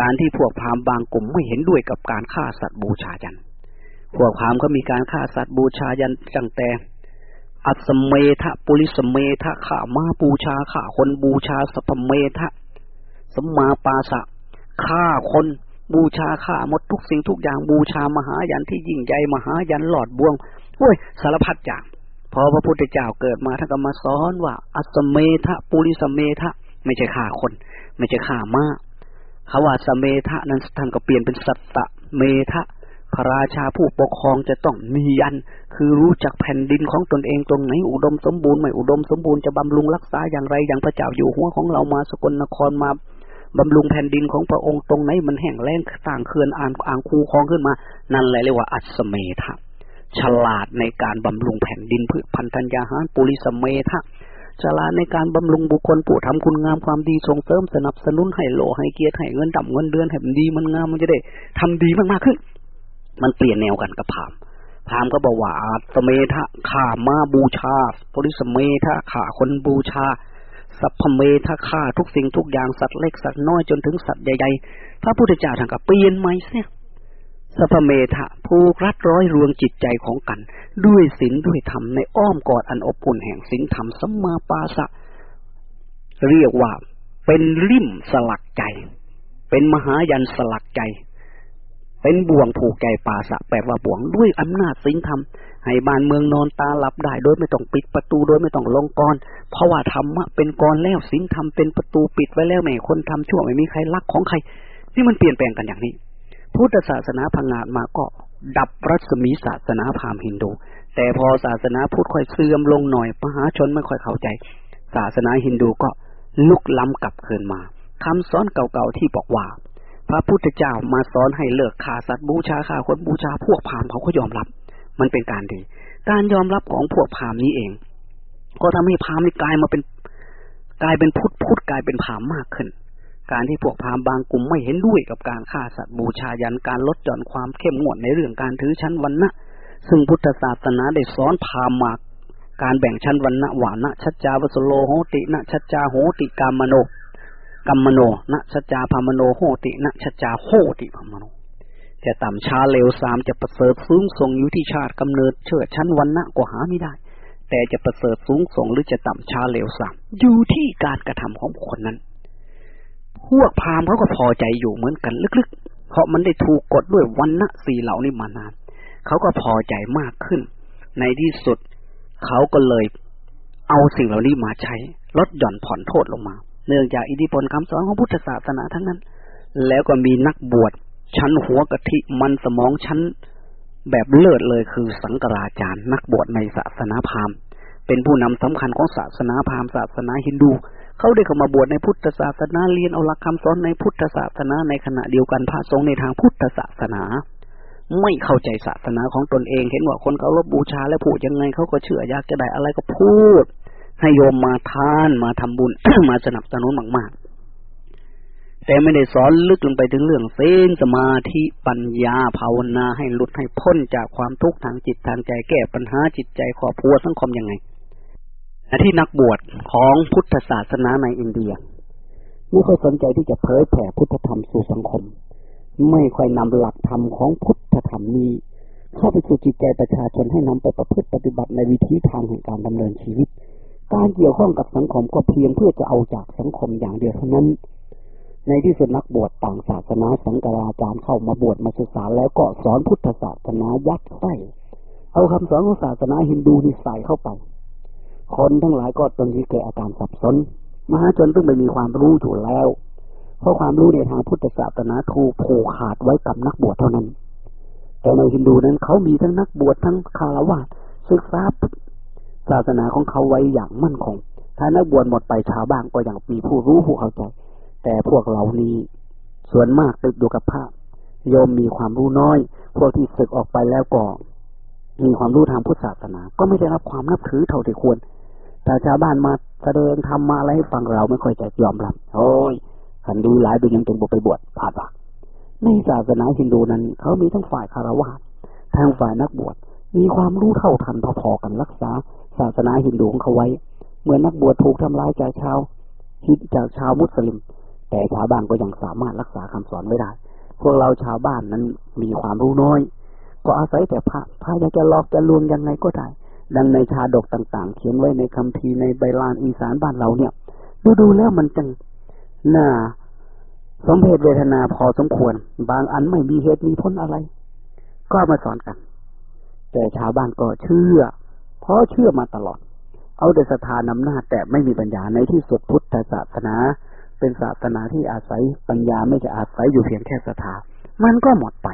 การที่พวกพราหมณ์บางกลุ่มไม่เห็นด้วยกับการฆ่าสัตว์บูชายัน พวกพราหมณ์ก็มีการฆ่าสัตว์บูชายันตั้งแต่ อัสเมทะปุริสเมทะขามาบูชาขาคนบูชาสัพเมทะสมมาปาสะฆ่าคนบูชาข้าหมดทุกสิ่งทุกอย่างบูชามหายันที่ยิ่งใหญ่มหายันหลอดบวงโอ้ยสารพัดอย่างพอพระพุทธเจ้าเกิดมาท่านก็มาสอนว่า อัสเมทะปุริสเมทะ ไม่ใช่ฆ่าคน ไม่ใช่ฆ่าม้าคาว่าสเมทะนั้นท่านก็เปลี่ยนเป็นสัตตะเมทะ พระราชาผู้ปกครองจะต้องมียัน คือรู้จักแผ่นดินของตนเองตรงไหนอุดมสมบูรณ์ไม่อุดมสมบูรณ์จะบำรุงรักษาอย่างไรอย่างพระเจ้าอยู่หัวของเรามาสกลนครมาบำรุงแผ่นดินของพระองค์ตรงไหนมันแห้งแล้งสร้างเขื่อนอ่างอ่างคูคลองขึ้นมา นั่นแหละเรียกว่าอัศเมทะฉลาดในการบำรุงแผ่นดินพืชพันธัญญาหารปุริสเมทะฉลาดในการบำรุงบุคคลผู้ทำคุณงามความดีส่งเสริมสนับสนุนให้โลให้เกียรติให้เงินดำเงินเดือนให้มันดีมันงามมันจะได้ทำดีมากๆขึ้น มันเปลี่ยนแนวกันกับพามพามก็บอกว่าอาสเมทะข่ามาบูชาปริสเมทะข่าคนบูชา สัพพเมทาฆ่าทุกสิ่งทุกอย่างสัตว์เล็กสัตว์น้อยจนถึงสัตว์ใหญ่ๆ พระพุทธเจ้าท่านก็เปลี่ยนใหมเสียสัพพเมทะผูกรัดร้อยรวงจิตใจของกัน ด้วยศีลด้วยธรรมในอ้อมกอดอันอบอุ่นแห่งศีลธรรมสัมมาปาสะ เรียกว่าเป็นริมสลักใจ เป็นมหายันสลักใจ เป็นบ่วงผูกใจปาสะแปลว่าบ่วงด้วยอำนาจศีลธรรมให้บ้านเมืองนอนตาหลับได้ โดยไม่ต้องปิดประตูโดยไม่ต้องลงกรเพราะว่าธรรมะเป็นกรแล้วศีลธรรมเป็นประตูปิดไว้แล้วไม่คนทำชั่วไม่มีใครรักของใครนี่มันเปลี่ยนแปลงกันอย่างนี้ พุทธศาสนาพังงาดมาก็ดับรัศมีศาสนาพราหมณ์ฮินดู แต่พอศาสนาพุทธค่อยเสื่อมลงหน่อยมหาชนไม่ค่อยเข้าใจ ศาสนาฮินดูก็ลุกล้ากลับคืนมาคำสอนเก่าๆที่บอกว่า ระพุทธเจ้ามาสอนให้เลิกฆ่าสัตว์บูชาฆ่าคนบูชาพวกพามเขาก็ยอมรับ มันเป็นการดี การยอมรับของพวกพามนี้เอง ก็ทำให้พามนี้กลายมาเป็นกลายเป็นพุทธพุทธกลายเป็นพามมากขึ้น การที่พวกพามบางกลุ่มไม่เห็นด้วยกับการฆ่าสัตว์บูชายันการลดหย่อนความเข้มงวดในเรื่องการถือชั้นวันนะซึ่งพุทธศาสนาได้สอนพามมาการแบ่งชั้นวันนะวานะชัจจาวสโลโหตินะชัจจาโหติกามโน กัมมโนนะชจาพามโนโหตินะชจาโหติพามโน จะต่ำช้าเร็วสามจะประเสริฐสูงส่งอยู่ที่ชาติกำเนิดเชิดชั้นวันณะก็หาไม่ได้ แต่จะประเสริฐสูงส่งหรือจะต่ำช้าเร็วสามอยู่ที่การกระทำของคนนั้น พวกพราหมณ์เขาก็พอใจอยู่เหมือนกันลึกๆ เพราะมันได้ถูกกดด้วยวันณะสี่เหล่านี้มานาน เขาก็พอใจมากขึ้น ในที่สุดเขาก็เลยเอาสิ่งเหล่านี้มาใช้ลดหย่อนผ่อนโทษลงมา เนื่องจากอิทธิพลคำสอนของพุทธศาสนาทั้งนั้น แล้วก็มีนักบวชชั้นหัวกะทิมันสมองชั้นแบบเลิศเลยคือสังกราจารย์ นักบวชในศาสนาพราหมณ์ เป็นผู้นำสำคัญของศาสนาพราหมณ์ศาสนาฮินดู เขาได้เข้ามาบวชในพุทธศาสนาเรียนเอาหลักคำสอนในพุทธศาสนาในขณะเดียวกันพระสงฆ์ในทางพุทธศาสนา ไม่เข้าใจศาสนาของตนเองเห็นว่าคนเขารบบูชาและพูดยังไงเขาก็เชื่ออยากจะได้อะไรก็พูด ให้โยมมาทานมาทำบุญ มาสนับสนุนมากๆ แต่ไม่ได้สอนลึกลงไปถึงเรื่องเส้นสมาธิปัญญาภาวนาให้หลุดให้พ้นจากความทุกข์ทางจิตทางใจแก้ปัญหาจิตใจครอบครัวสังคมยังไงที่นักบวชของพุทธศาสนาในอินเดียไม่ค่อยสนใจที่จะเผยแผ่พุทธธรรมสู่สังคม ไม่ค่อยนำหลักธรรมของพุทธธรรมนี้ เข้าไปสู่จิตใจประชาชนให้นำไปประพฤติปฏิบัติในวิธีทางแห่งการดำเนินชีวิต การเกี่ยวข้องกับสังคมก็เพียงเพื่อจะเอาจากสังคมอย่างเดียวเท่านั้น ในที่สุดนักบวชต่างศาสนาสังกราจารย์เข้ามาบวชมาศึกษาแล้วก็สอนพุทธศาสนายัดไส้เอาคำสอนของศาสนาฮินดูนี่ใส่เข้าไป คนทั้งหลายก็ตรงที่เกิดอาการสับสน มหาชนต้องไปมีความรู้อยู่แล้ว เพราะความรู้ในทางพุทธศาสนาถูกผูกขาดไว้กับนักบวชเท่านั้น แต่ในฮินดูนั้นเขามีทั้งนักบวชทั้งคารวะศึกษา ศาสนาของเขาไว้อย่างมั่นคง ถ้านักบวชหมดไปชาวบ้านก็ยังมีผู้รู้ผู้เข้าใจ แต่พวกเหล่านี้ส่วนมากติดอยู่กับพระโยมมีความรู้น้อย พวกที่ศึกออกไปแล้วก็มีความรู้ทางพุทธศาสนา ก็ไม่ได้รับความนับถือเท่าที่ควร แต่ชาวบ้านมาแสดงทำมาอะไรให้ฟังเราไม่ค่อยจะยอมรับโอ้ยขันดูหลายดูยังตรงบไปบวชผ่านว่าในศาสนาฮินดูนั้น เขามีทั้งฝ่ายคารวะทางฝ่ายนักบวช มีความรู้เท่าทันพอๆกันรักษา ศาสนาฮินดูของเขาไว้ เมื่อนักบวชถูกทำลายจากชาวฮิตจากชาวมุสลิม แต่ชาวบ้านก็ยังสามารถรักษาคำสอนไม่ได้ พวกเราชาวบ้านนั้นมีความรู้น้อย ก็อาศัยแต่พระพระอยากจะหลอกจะลวงยังไงก็ได้ ดังในชาดกต่าง ๆ เขียนไว้ในคำพีในใบลานอีสานบ้านเราเนี่ย ดูดูแล้วมันจังน่าสมเพศเวทนาพอสมควร บางอันไม่มีเหตุมีผลอะไร ก็มาสอนกัน แต่ชาวบ้านก็เชื่อ เพราะเชื่อมาตลอด เอาแต่ศรัทธานำหน้าแต่ไม่มีปัญญาในที่สุดพุทธศาสนา เป็นศาสนาที่อาศัยปัญญาไม่จะอาศัยอยู่เพียงแค่ศรัทธามันก็หมดไป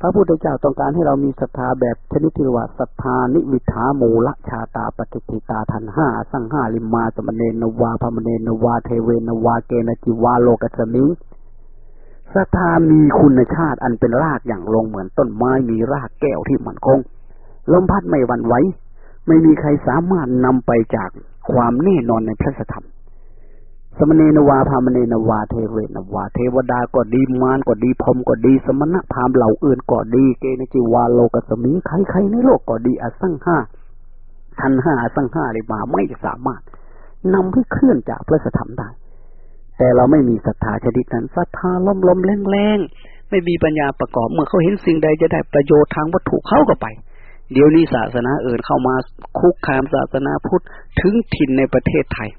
พระพุทธเจ้าต้องการให้เรามีศรัทธาแบบชนิดที่ว่าศรัทธานิวิถามูละชาตาปฏิทิตาทันห้าสังห้าลิมาสมเนนวาพมเนนวาเทเวนวาเกนจิวาโลกสมิงศรัทธามีคุณชาติอันเป็นรากอย่างลงเหมือนต้นไม้มีรากแก้วที่มั่นคง ลมพัดไม่หวั่นไหว ไม่มีใครสามารถนำไปจากความแน่นอนในพระธรรม สมณีนวาพามณีนวาเทเวนวา เทวดาก็ดีมารก็ดีพรมก็ดี สมณะพามเหล่าอื่นก็ดี เกณจิวาโลกสมิงใครใครในโลกก็ดีอสังห้าทันห้าอสังห้าเลยมาไม่สามารถนำให้เคลื่อนจากพระธรรมได้ แต่เราไม่มีศรัทธาชนิดนั้นศรัทธาล้มล้มแรงแรงไม่มีปัญญาประกอบเมื่อเขาเห็นสิ่งใดจะได้ประโยชน์ทางวัตถุเข้าก็ไป เดี๋ยวนี้ศาสนาอื่นเข้ามาคุกคามศาสนาพุทธถึงถิ่นในประเทศไทย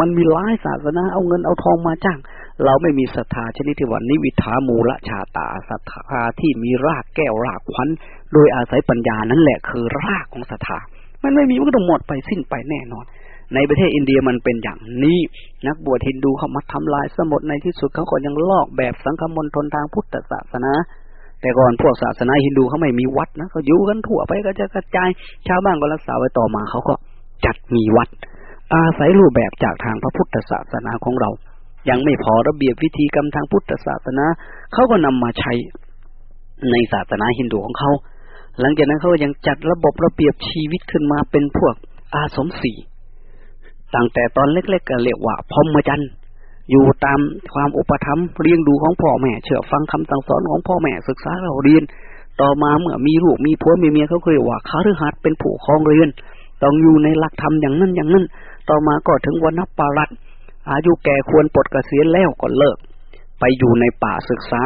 มันมีหลายศาสนาเอาเงินเอาทองมาจ้าง เราไม่มีศรัทธาชนิดที่ว่านิวิถามูลชาตาศรัทธาที่มีรากแก้วรากควันโดยอาศัยปัญญานั่นแหละคือรากของศรัทธา มันไม่มีมันก็ต้องหมดไปสิ้นไปแน่นอนในประเทศอินเดียมันเป็นอย่างนี้นักบวชฮินดูเขามาทำลายสมุดในที่สุดเขาก็ยังลอกแบบสังฆมณฑลทางพุทธศาสนา แต่ก่อนพวกศาสนาฮินดูเขาไม่มีวัดนะเขาอยู่กันทั่วไปก็จะกระจายชาวบ้านก็รักษาไว้ต่อมาเขาก็จัดมีวัด อาศัยรูปแบบจากทางพระพุทธศาสนาของเรา ยังไม่พอระเบียบวิธีกรรมทางพุทธศาสนาเขาก็นำมาใช้ในศาสนาฮินดูของเขาหลังจากนั้นเขายังจัดระบบระเบียบชีวิตขึ้นมาเป็นพวกอาสมสีตั้งแต่ตอนเล็กๆก็เรียกว่าพรหมจรรย์ อยู่ตามความอุปถัมภ์เลี้ยงดูของพ่อแม่ เชื่อฟังคำสั่งสอนของพ่อแม่ศึกษาเราเรียน ต่อมาเมื่อมีลูกมีผัวมีเมียเขาเคยว่าคาฤหัสเป็นผู้ครองเรือน ต้องอยู่ในหลักธรรมอย่างนั้นอย่างนั้น ต่อมาก็ถึงวันนับปารัตอายุแก่ควรปลดเกษียณแล้วก็เลิก ไปอยู่ในป่าศึกษา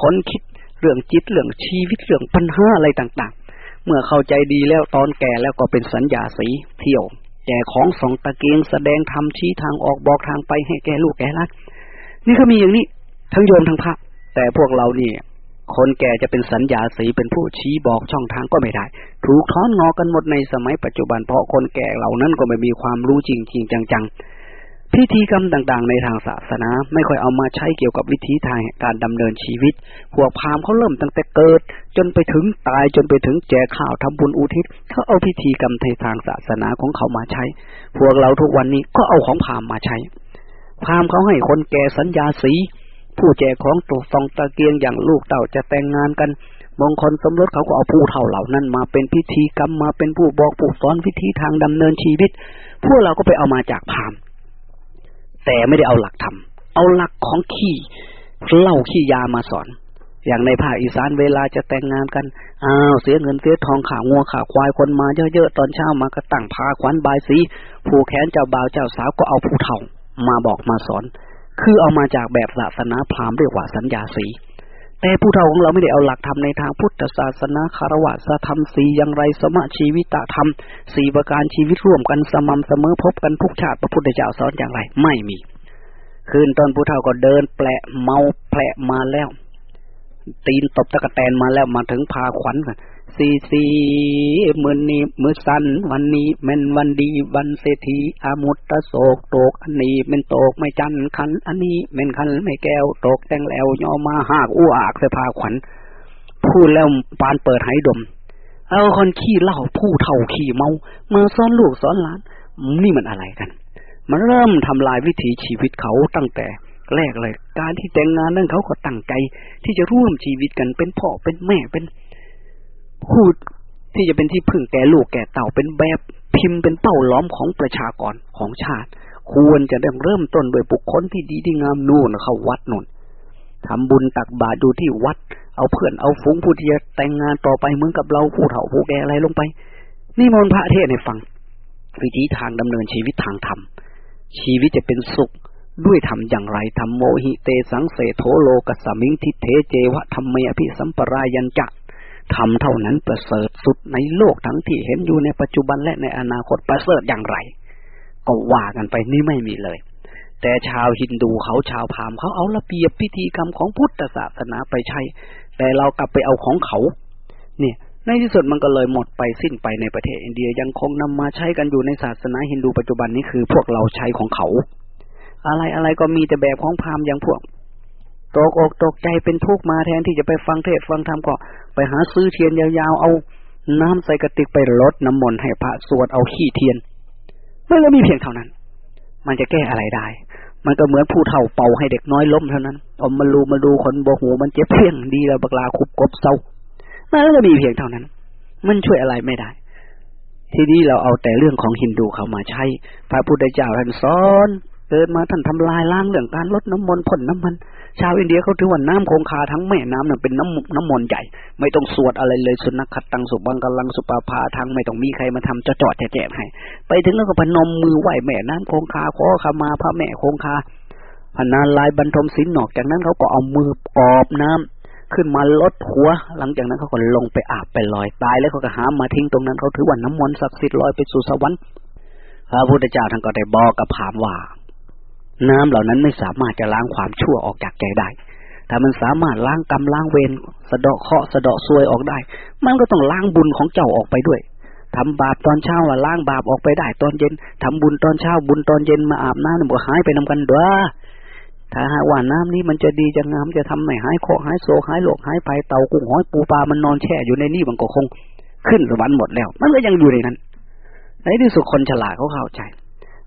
ค้นคิดเรื่องจิตเรื่องชีวิตเรื่องปัญหาอะไรต่างๆ เมื่อเข้าใจดีแล้วตอนแก่แล้วก็เป็นสัญญาสีเที่ยว แก่ของสองตะเกียงแสดงทำชี้ทางออกบอกทางไปให้แก่ลูกแก่หลานนี่ก็มีอย่างนี้ ทั้งโยมทั้งพระ แต่พวกเรานี่คนแก่จะเป็นสัญญาสีเป็นผู้ชี้บอกช่องทางก็ไม่ได้ ถูกท้อนงอกันหมดในสมัยปัจจุบันเพราะคนแก่เหล่านั้นก็ไม่มีความรู้จริงจริงจังๆ พิธีกรรมต่างๆ ในทางศาสนา ไม่ค่อยเอามาใช้เกี่ยวกับวิธีทางการดำเนินชีวิต พวกพราหมณ์เขาเริ่มตั้งแต่เกิด จนไปถึงตายจนไปถึงแจกข้าวทำบุญอุทิศเขาเอาพิธีกรรมในทางศาสนาของเขามาใช้ พวกเราทุกวันนี้ก็เอาของพราหมณ์มาใช้ พราหมณ์เขาให้คนแก่สัญญาสีผู้แจกของตัวฟองตะเกียงอย่างลูกเต่าจะแต่งงานกันมงคลสมรสเขาก็เอาผู้เท่าเหล่านั้นมาเป็นพิธีกรรมมาเป็นผู้บอกผู้สอนวิธีทางดำเนินชีวิต พวกเราก็ไปเอามาจากพราหมณ์ แต่ไม่ได้เอาหลักธรรมเอาหลักของขี้เล่าขี้ยามาสอน อย่างในภาคอีสานเวลาจะแต่งงานกันอ้าวเสียเงินเสียทองขางัวขาควายคนมาเยอะๆตอนเช้ามากระตั้งพาขวัญบายสีผู้แขนเจ้าบ่าวเจ้าสาวก็เอาผู้เฒ่ามาบอกมาสอน คือเอามาจากแบบศาสนาพราหมณ์เรียกว่าสัญญาสี แต่ผู้เฒ่าของเราไม่ได้เอาหลักธรรมในทางพุทธศาสนาคารวะสธรรมสีอย่างไรสมะชีวิตธรรมสีประการชีวิตร่วมกันสม่ำเสมอพบกันทุกชาติพระพุทธเจ้าสอนอย่างไร ไม่มี คืนตอนผู้เฒ่าก็เดิน แปละเมาแปะมาแล้ว ตีนตบตะกะแตนมาแล้วมาถึงพาขวัญกัน สีสีมือนี้มือสันวันนี้เม็นวันดีวันเศรษฐีอามุตตะโศกโตกอันนี้เป็นโตกไม่จันคัน อันนี้เม็นคันไม่แก้วโตกแตงแล้วย่อมาหากอ้วกเสพาขวัญพูดแล้วปานเปิดไหดม เอาคนขี้เหล้าผู้เฒ่าขี้เมามาซ้อนลูกซ้อนหลาน นี่มันอะไรกัน มันเริ่มทำลายวิถีชีวิตเขาตั้งแต่แรกเลย การที่แต่งงานนั่นเขาก็ตั้งใจ ที่จะร่วมชีวิตกันเป็นพ่อเป็นแม่เป็น พูดที่จะเป็นที่พึ่งแก่ลูกแก่เต่าเป็นแบบพิมพ์เป็นเป้าล้อมของประชากรของชาติ ควรจะเริ่มต้นโดยบุคคลที่ดีที่งามนู่นเข้าวัดนู่นทำบุญตักบาตรดูที่วัด เอาเพื่อนเอาฟุ้งผู้ที่จะแต่งงานต่อไปเหมือนกับเราผู้เฒ่าผู้แก่อะไรลงไป นี่มนพระเทศให้ฟัง วิธีทางดำเนินชีวิตทางธรรม ชีวิตจะเป็นสุขด้วยทำอย่างไรทำโมหิเตสังเสโทโลกัสมิงทิเทเจวะธรรมเมอภิสัมปรายันจะ ทำเท่านั้นประเสริฐสุดในโลกทั้งที่เห็นอยู่ในปัจจุบันและในอนาคตประเสริฐอย่างไร ก็ว่ากันไปนี่ไม่มีเลย แต่ชาวฮินดูเขาชาวพราหมณ์เขาเอาระเบียบพิธีกรรมของพุทธศาสนาไปใช้ แต่เรากลับไปเอาของเขา เนี่ยในที่สุดมันก็เลยหมดไปสิ้นไปในประเทศอินเดียยังคงนำมาใช้กันอยู่ในศาสนาฮินดูปัจจุบันนี้คือพวกเราใช้ของเขา อะไรอะไรก็มีแต่แบบของพราหมณ์อย่างพวก ตกอกตกใจเป็นทุกข์มาแทนที่จะไปฟังเทศฟังธรรมก็ไปหาซื้อเทียนยาวๆเอา น้ำใส่กระติกไปลดน้ำมนต์ให้พระสวดเอาขี้เทียนมันก็มีเพียงเท่านั้น มันจะแก้อะไรได้ มันก็เหมือนผู้เฒ่าเป่าให้เด็กน้อยล้มเท่านั้นอมมาลูมาดูคนโบหูมันเจ็บเพียงดีแล้วบักลาคุบกบเศร้ามันก็มีเพียงเท่านั้น มันช่วยอะไรไม่ได้ทีนี้เราเอาแต่เรื่องของฮินดูเขามาใช้ พระพุทธเจ้าท่านสอน เกิดมาท่านทำลายล้างเรื่องการลดน้ำมนต์พ่นน้ำมัน ชาวอินเดียเขาถือว่าน้ำคงคาทั้งแม่น้ำนั่นเป็นน้ำน้ำมนต์ใหญ่ ไม่ต้องสวดอะไรเลยสุนัขขัดตังสุบังกลังสุปาพาทั้งไม่ต้องมีใครมาทำจะจอดแจกให้ ไปถึงแล้วก็พนมมือไหว้แม่น้ำคงคาขอขมาพระแม่คงคาพนานลายบรรทมศิลนอกจากนั้นเขาก็เอามือกอบน้ำขึ้นมาลดหัว หลังจากนั้นเขาก็ลงไปอาบไปลอยตายแล้วเขาก็หามาทิ้งตรงนั้นเขาถือว่าน้ำมนต์ศักดิ์สิทธิ์ลอยไปสู่สวรรค์พระพุทธเจ้าท่านก็ได้บอกกับผามว่า น้ำเหล่านั้นไม่สามารถจะล้างความชั่วออกจากใจได้ แต่มันสามารถล้างกรรมล้างเวรสะเดาะเคาะสะเดาะซวยออกได้ มันก็ต้องล้างบุญของเจ้าออกไปด้วยทำบาปตอนเช้าว่าล้างบาปออกไปได้ตอนเย็นทำบุญตอนเช้าบุญตอนเย็นมาอาบน้ำมันก็หายไปนำกันด้วยถ้าหากว่าน้ำนี้มันจะดีจะงามจะทำให้หายโคหายโศหายโลกหายไปเต่ากุ้งหอยปูปลามันนอนแช่อยู่ในนี่มันก็คง ขึ้นสวรรค์หมดแล้ว มันก็ยังอยู่ในนั้นในที่สุดคนฉลาดเขาเข้าใจ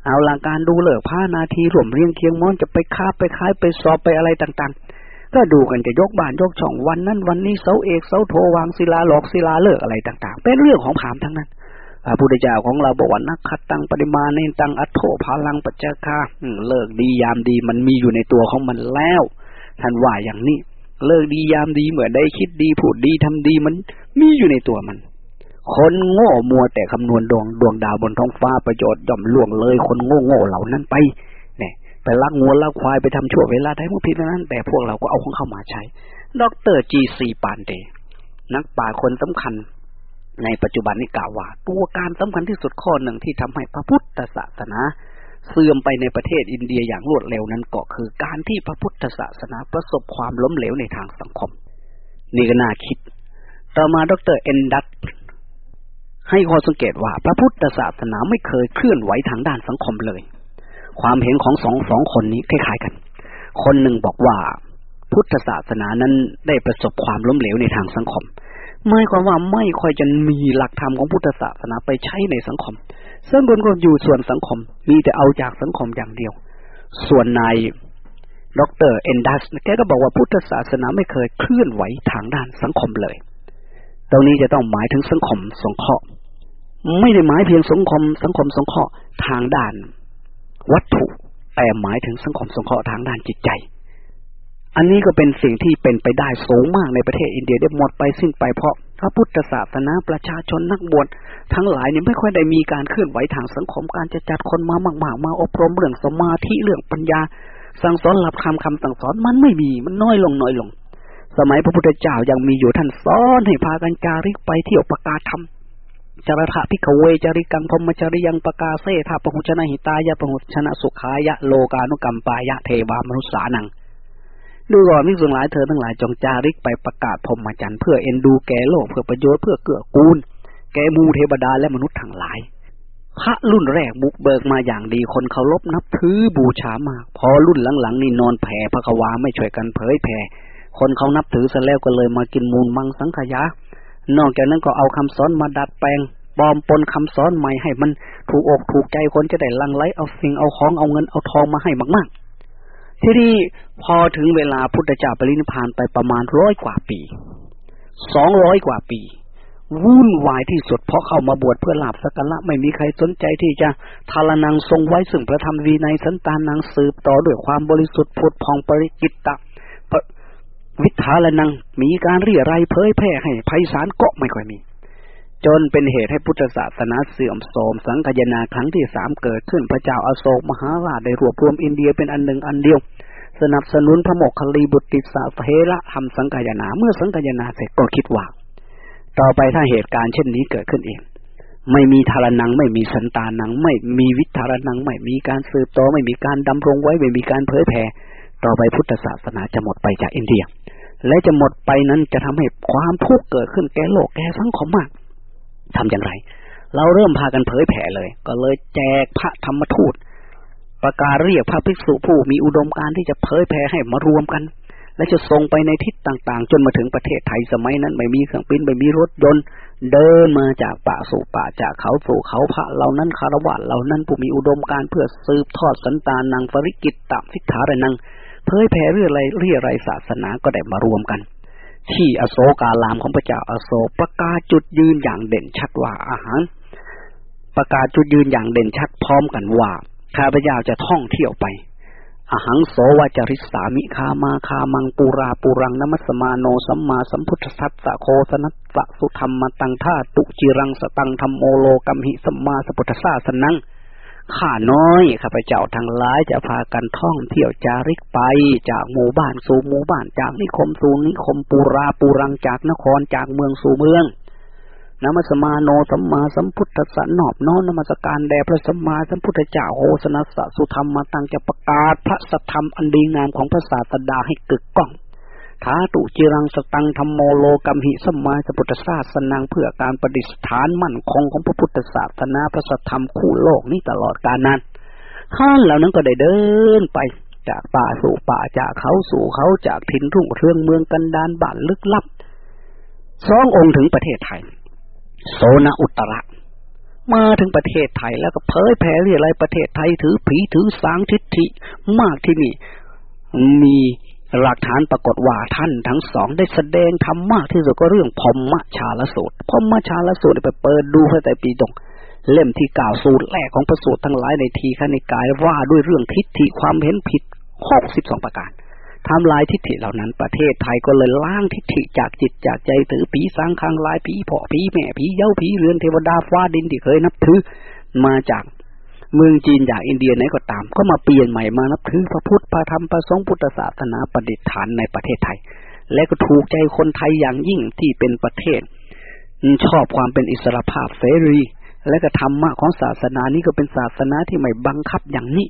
เอาหลังการดูเลิกผ้านาทีรวมเรียงเคียงม้อนจะไปคาไปคายไปสอบไปอะไรต่างๆ ก็ดูกันจะยกบ้านยกช่องวันนั้นวันนี้เสาเอกเสาโทวางศิลาหลอกศิลาเลิกอะไรต่าง ๆ เป็นเรื่องของผามทั้งนั้นพระพุทธเจ้าของเราบอกว่านักขัดตังปริมาณในตังอัตโถพลังปัจจคาเลิกดียามดีมันมีอยู่ในตัวของมันแล้วท่านว่าอย่างนี้ เลิกดียามดีเหมือนได้คิดดีพูดดีทำดีมันมีอยู่ในตัวมัน คนโง่มัวแต่คำนวณดวงดวงดาวบนท้องฟ้าประโยชน์ย่อมล่วงเลย คนโง่โง่เหล่านั้นไปเนี่ยไปลักงัวลักควายไปทำชั่วเวลาได้พวกพิษนั้น แต่พวกเราก็เอาของเข้ามาใช้ ดรจีซีปานเดนักป่าคนสำคัญ ในปัจจุบันนี้กล่าวว่า ตัวการสำคัญที่สุดข้อหนึ่งที่ทำให้พระพุทธศาสนา เสื่อมไปในประเทศอินเดียอย่างรวดเร็วนั้นก็คือการที่พระพุทธศาสนาประสบความล้มเหลวในทางสังคม นี่ก็น่าคิด ต่อมาดรเอนดัต ให้ข้อสังเกตว่าพระพุทธศาสนาไม่เคยเคลื่อนไหวทางด้านสังคมเลย ความเห็นของสองสองคนนี้คล้ายๆกัน คนหนึ่งบอกว่าพุทธศาสนานั้นได้ประสบความล้มเหลวในทางสังคมหมายความว่าไม่ค่อยจะมีหลักธรรมของพุทธศาสนาไปใช้ในสังคม ซึ่งคนก็อยู่ส่วนสังคม มีแต่เอาจากสังคมอย่างเดียว ส่วนนายดรเอนดัสแกก็บอกว่าพุทธศาสนาไม่เคยเคลื่อนไหวทางด้านสังคมเลย ตรงนี้จะต้องหมายถึงสังคมสงเคราะห์ไม่ได้หมายเพียงสังคม สังคมสงเคราะห์ทางด้าน วัตถุแต่หมายถึงสังคมสงเคราะห์ทางด้านจิตใจ อันนี้ก็เป็นสิ่งที่เป็นไปได้สูงมากในประเทศอินเดียได้หมดไปสิ้นไปเพราะพระพุทธศาสนาประชาชนนักบวชทั้งหลายเนี่ยไม่ค่อยได้มีการเคลื่อนไหวทางสังคมการจะจัดคนมามาก ๆ มาอบรมเรื่องสมาธิเรื่องปัญญา สั่งสอนหลับคำคำสั่งสอนมันไม่มีมันน้อยลงน้อยลง สมัยพระพุทธเจ้ายังมีอยู่ท่านสอนให้พากันจาริกไปเที่ยวประกาศธรรมจารถะพิกเวจาริกังพมจริยังปกาเสธาปหุชนะหิตายะปหุชนะสุขายะโลกานุกรรมปายะเทวามนุษสานังดูก่อนมิสุงหลายเธอทั้งหลายจงจาริกไปประกาศพรมจันทร์เพื่อเอ็นดูแก่โลกเพื่อประโยชน์เพื่อเกื้อกูล แก่มูเทวดาและมนุษย์ทั้งหลาย พระรุ่นแรกบุกเบิกมาอย่างดีคนเคารพนับถือบูชามาก พอรุ่นหลังๆนี่นอนแผ่พระกวาไม่ช่วยกันเผยแผ่ คนเขานับถือซะแล้วก็เลยมากินมูลมังสังขยา นอกจากนั้นก็เอาคำสอนมาดัดแปลงปลอมปนคำสอนใหม่ให้มันถูกอกถูกใจคนจะได้ลังไลเอาสิ่งเอาของเอาเงินเอาทองมาให้มาก ๆ ทีนี้พอถึงเวลาพุทธเจ้าปรินิพานไปประมาณร้อยกว่าปีสองร้อยกว่าปีวุ่นวายที่สุดเพราะเข้ามาบวชเพื่อลาบสักการะไม่มีใครสนใจที่จะทารนังทรงไว้ซึ่งพระธรรมวีในสันตานังสืบต่อด้วยความบริสุทธิ์พุทธพองปริกิตตะ วิทาลนังมีการเรียรายเผยแพร่ให้ไพศาลก็ไม่ค่อยมี จนเป็นเหตุให้พุทธศาสนาเสื่อมโทรมสังกยนาครั้งที่สามเกิดขึ้นพระเจ้าอาโศกมหาราชได้รวบรวมอินเดียเป็นอันหนึ่งอันเดียว สนับสนุนพระโมคคัลลีบุตรติสาเทระทำสังกยนาเมื่อสังกยนาเสร็จก็คิดว่า ต่อไปถ้าเหตุการณ์เช่นนี้เกิดขึ้นเองไม่มีทารนังไม่มีสันตานัง ไม่มีวิทารนัง ไม่มีการสืบต่อไม่มีการดำรงไว้ ไม่มีการเผยแผ่ ต่อไปพุทธศาสนาจะหมดไปจากอินเดีย และจะหมดไปนั้นจะทำให้ความทุกข์เกิดขึ้นแก่โลกแก่สังคมมากทำอย่างไร เราเริ่มพากันเผยแผ่เลย ก็เลยแจกพระธรรมทูต ประกาศเรียกพระภิกษุผู้มีอุดมการที่จะเผยแผ่ให้มารวมกัน และจะส่งไปในทิศต่างๆ จนมาถึงประเทศไทยสมัยนั้น ไม่มีเครื่องบินไม่มีรถยนต์เดินมาจากป่าสู่ป่าจากเขาสู่เขาพระเหล่านั้นคารวะเหล่านั้นผู้มีอุดมการเพื่อสืบทอดสันตานังปริกิตตสิทธารนัง เผยแผ่เรื่องอะไรเรื่องอะไรศาสนาก็ได้มารวมกัน ที่อโศกาลามของพระเจ้าอโศกประกาศจุดยืนอย่างเด่นชัดว่าอาหาร ประกาศจุดยืนอย่างเด่นชัดพร้อมกันว่าข้าพเจ้าจะท่องเที่ยวไปอาหังโสวาจริสามิคามาคามังปูราปูรังนมัสมาโนสัมมาสัมพุทธสัตสะโคสนัสสะสุธรรมตังท่าตุจิรังสตังธรรมโมโลกัมหิสัมมาสัพพุทธสาสนัง ข้าน้อยข้าพเจ้าทั้งหลายจะพากันท่องเที่ยวจาริกไป จากหมู่บ้านสู่หมู่บ้านจากนิคมสู่นิคมปูราปูรังจากนครจากเมืองสู่เมืองนมัสมาโนสัมมาสัมพุทธสันนอบน้อมนมัสการแด่พระสัมมาสัมพุทธเจ้าโหสนัสสุธรรมมาตั้งจะประกาศพระสัทธรรมอันดีงามของพระศาสดาให้กึกก้อง ถาตุจิรังสตังธรรมโมโลกัมหิสมาสพุทธศาสนาเพื่อการประดิษฐานมั่นคงของพระพุทธศาสนาพระสัทธรรมคู่โลกนี้ตลอดกาลนั้นข้านเหล่านั้นก็ได้เดินไปจากป่าสู่ป่าจากเขาสู่เขาจากถิ่นทุ่งเรืองเมืองกันดานบ้านลึกลับสององค์ถึงประเทศไทย โซนอุตระ มาถึงประเทศไทยแล้วก็เผยแผ่เรื่องอะไรประเทศไทยถือผีถือสางทิฏฐิมากที่นี่มี หลักฐานปรากฏว่าท่านทั้งสองได้แสดงธรรมมากที่สุดก็เรื่องพมมชาลสูตรพมมชาลสูตรไปเปิดดูพระไตรปิฎกเล่มที่กล่าวสูตรแรกของพระสูตรทั้งหลายในทีฆนิกายว่าด้วยเรื่องทิฏฐิความเห็นผิดหกสิบสองประการทำลายทิฏฐิเหล่านั้นประเทศไทยก็เลยล้างทิฏฐิจากจิตจากใจถือผีสางคางลายผีผอผีแม่ผีเย้าผีเรือนเทวดาฟ้าดินที่เคยนับถือมาจาก เมืองจีนอย่างอินเดียไหนก็ตาม ก็มาเปลี่ยนใหม่มานับถือพระพุทธพระธรรมพระสงฆ์พุทธศาสนาประดิษฐานในประเทศไทย และก็ถูกใจคนไทยอย่างยิ่งที่เป็นประเทศ ชอบความเป็นอิสระภาพเสรี และก็ธรรมะของศาสนานี้ก็เป็นศาสนาที่ไม่บังคับอย่างนี้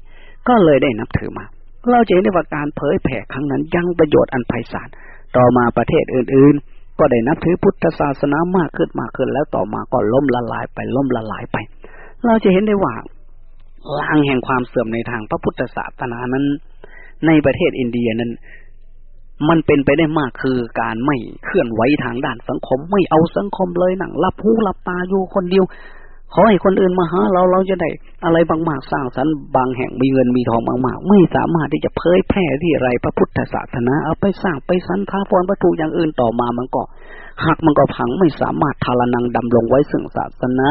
ก็เลยได้นับถือมา เราจะเห็นได้ว่าการเผยแผ่ครั้งนั้นยังประโยชน์อันไพศาลต่อมาประเทศอื่น ๆ ก็ได้นับถือพุทธศาสนามากขึ้นมากขึ้นแล้วต่อมาก็ล้มละลายไปล้มละลายไป เราจะเห็นได้ว่า ลางแห่งความเสื่อมในทางพระพุทธศาสนานั้น ในประเทศอินเดียนั้น มันเป็นไปได้มากคือการไม่เคลื่อนไหวทางด้านสังคม ไม่เอาสังคมเลยหนังรับหูรับตาอยู่คนเดียวขอให้คนอื่นมาหาเราเราจะได้อะไรบางมากสร้างสรรค์บางแห่งมีเงินมีทองบางมากไม่สามารถที่จะเผยแพร่ที่ไรพระพุทธศาสนาเอาไปสร้างไปสรรพาพรวัตถุอย่างอื่นต่อมามันก็หักมันก็พังไม่สามารถทาลนังดำลงไว้ซึ่งศาสนา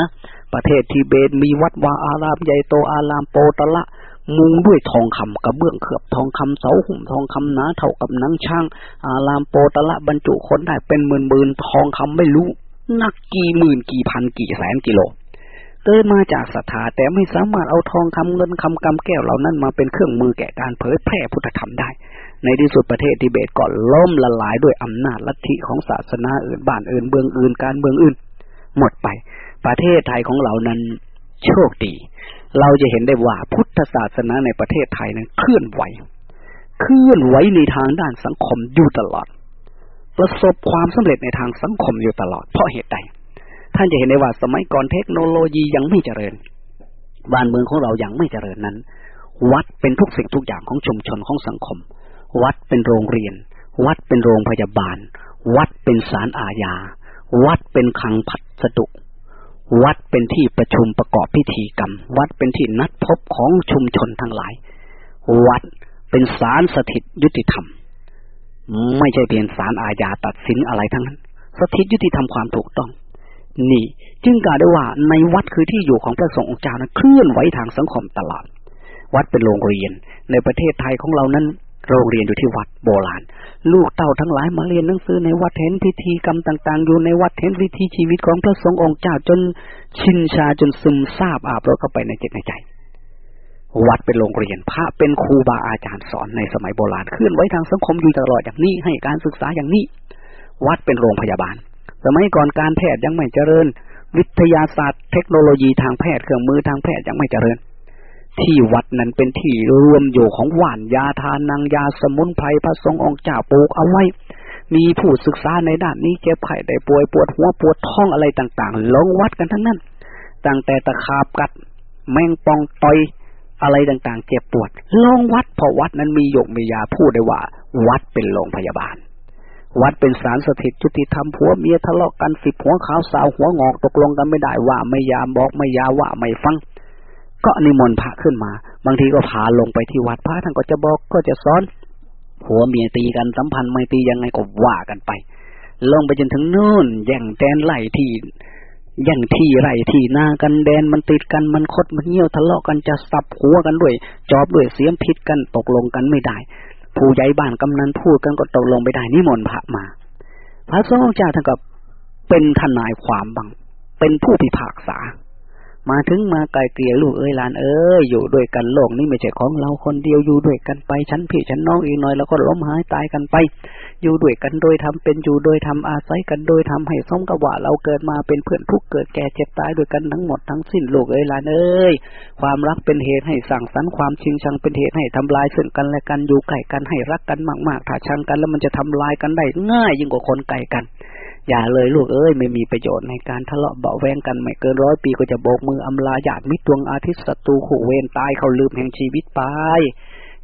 ประเทศทิเบตมีวัดวาอารามใหญ่โตอารามโปตละ มุงด้วยทองคำกระเบื้องเขือบทองคำเสาหุ่มทองคำหนาเท่ากับนังช่าง อารามโปตละบรรจุคนได้เป็นหมื่นหมื่นทองคำไม่รู้นักกี่หมื่นกี่พันกี่แสนกิโลเกิดมาจากศรัทธาแต่ไม่สามารถเอาทองคำเงินคำกำแก้วเหล่านั้นมาเป็นเครื่องมือแก่การเผยแพร่พุทธธรรมได้ ในที่สุดประเทศทิเบตก็ล่มละลายด้วยอำนาจลัทธิของศาสนาอื่นบ้านอื่นเมืองอื่นการเมืองอื่น หมดไป ประเทศไทยของเรานั้นโชคดี เราจะเห็นได้ว่าพุทธศาสนาในประเทศไทยนั้นเคลื่อนไหว เคลื่อนไหวในทางด้านสังคมอยู่ตลอด ประสบความสำเร็จในทางสังคมอยู่ตลอด เพราะเหตุใด ท่านจะเห็นได้ว่าสมัยก่อนเทคโนโลยียังไม่เจริญ บ้านเมืองของเรายังไม่เจริญนั้น วัดเป็นทุกสิ่งทุกอย่างของชุมชนของสังคม วัดเป็นโรงเรียน วัดเป็นโรงพยาบาล วัดเป็นศาลอาญา วัดเป็นคังพัสดุ วัดเป็นที่ประชุมประกอบพิธีกรรม วัดเป็นที่นัดพบของชุมชนทั้งหลาย วัดเป็นศาลสถิตยุติธรรม ไม่ใช่เพียงศาลอาญาตัดสินอะไรทั้งนั้น สถิตยุติธรรมความถูกต้อง นี่ จึงกล่าวได้ว่าในวัดคือที่อยู่ของพระสงฆ์องค์เจ้านั้นเคลื่อนไหวทางสังคมตลอดวัดเป็นโรงเรียนในประเทศไทยของเรานั้น โรงเรียนอยู่ที่วัดโบราณ ลูกเต่าทั้งหลายมาเรียนหนังสือในวัดเห็นพิธีกรรมต่าง ๆ อยู่ในวัดเห็นวิธีชีวิตของพระสงฆ์องค์เจ้าจนชินชาจนซึมซาบอาบรถเข้าไปในจิตในใจ วัดเป็นโรงเรียนพระเป็นครูบาอาจารย์สอนในสมัยโบราณเคลื่อนไหวทางสังคมอยู่ตลอดอย่างนี้ให้การศึกษาอย่างนี้ วัดเป็นโรงพยาบาล สมัยก่อนการแพทย์ยังไม่เจริญ วิทยาศาสตร์ เทคโนโลยีทางแพทย์เครื่องมือทางแพทย์ยังไม่เจริญ ที่วัดนั้นเป็นที่รวมอยู่ของหวานยาทานังยาสมุนไพรพระสงฆ์องค์เจ้าปลูกเอาไว้ มีผู้ศึกษาในด้านนี้เจ็บไข้ได้ป่วยปวดหัวปวดท้องอะไรต่างๆ ลงวัดกันทั้งนั้น ตั้งแต่ตะขาบกัด แมงปองต่อยอะไรต่างๆ เจ็บปวด ลงวัดเพราะวัดนั้นมีหยกมียาพูดได้ว่า วัดเป็นโรงพยาบาล วัดเป็นสารสถิตจุติธรรมผัวเมียทะเลาะกันสิบหัวขาวสาวหัวงอกตกลงกันไม่ได้ว่าไม่ยามบอกไม่ยาว่าไม่ฟัง ก็นิมนต์พระขึ้นมา บางทีก็พาลงไปที่วัดพระท่านก็จะบอกก็จะสอนผัวเมียตีกันสัมพันธ์ไม่ตียังไงก็ว่ากันไป ลงไปจนถึงนู่นแย่งแดนไล่ที่แย่งที่ไร่ที่นากันแดนมันติดกันมันคดมันเงี้ยวทะเลาะกันจะสับหัวกันด้วย จอบด้วยเสียมพิษกันตกลงกันไม่ได้ ผู้ใหญ่บ้านกำนันพูดกันก็ตกลงไปได้นิมนต์พระมา พระสงฆ์เจ้าท่านก็เป็นทนายความบัง เป็นผู้พิพากษา มาถึงมาไกลเกลี่ยลูกเอ้ยลานเอ้ยอยู่ด้วยกันโลกนี้ไม่ใช่ของเราคนเดียวอยู่ด้วยกันไปชั้นพี่ชั้นน้องอีกหน่อยแล้วก็ล้มหายตายกันไป อยู่ด้วยกันโดยทำเป็นอยู่โดยทำอาศัยกันโดยทำให้สมกับว่าเราเกิดมาเป็นเพื่อนทุกเกิดแก่เจ็บตายด้วยกันทั้งหมดทั้งสิ้นลูกเอ้ยลานเอ้ยความรักเป็นเหตุให้สั่งสรรค์ความชิงชังเป็นเหตุให้ทำลายซึ่งกันและกันอยู่ใกล้กันให้รักกันมากๆถ้าชังกันแล้วมันจะทำลายกันได้ง่ายยิ่งกว่าคนไกลกัน อย่าเลยลูกเอ้ยไม่มีประโยชน์ในการทะเลาะเบาแวงกันไม่เกินร้อยปีก็จะโบกมืออำลาญาติมิตรดวงอาทิตย์ศัตรูขู่เวรตายเขาลืมแห่งชีวิตไป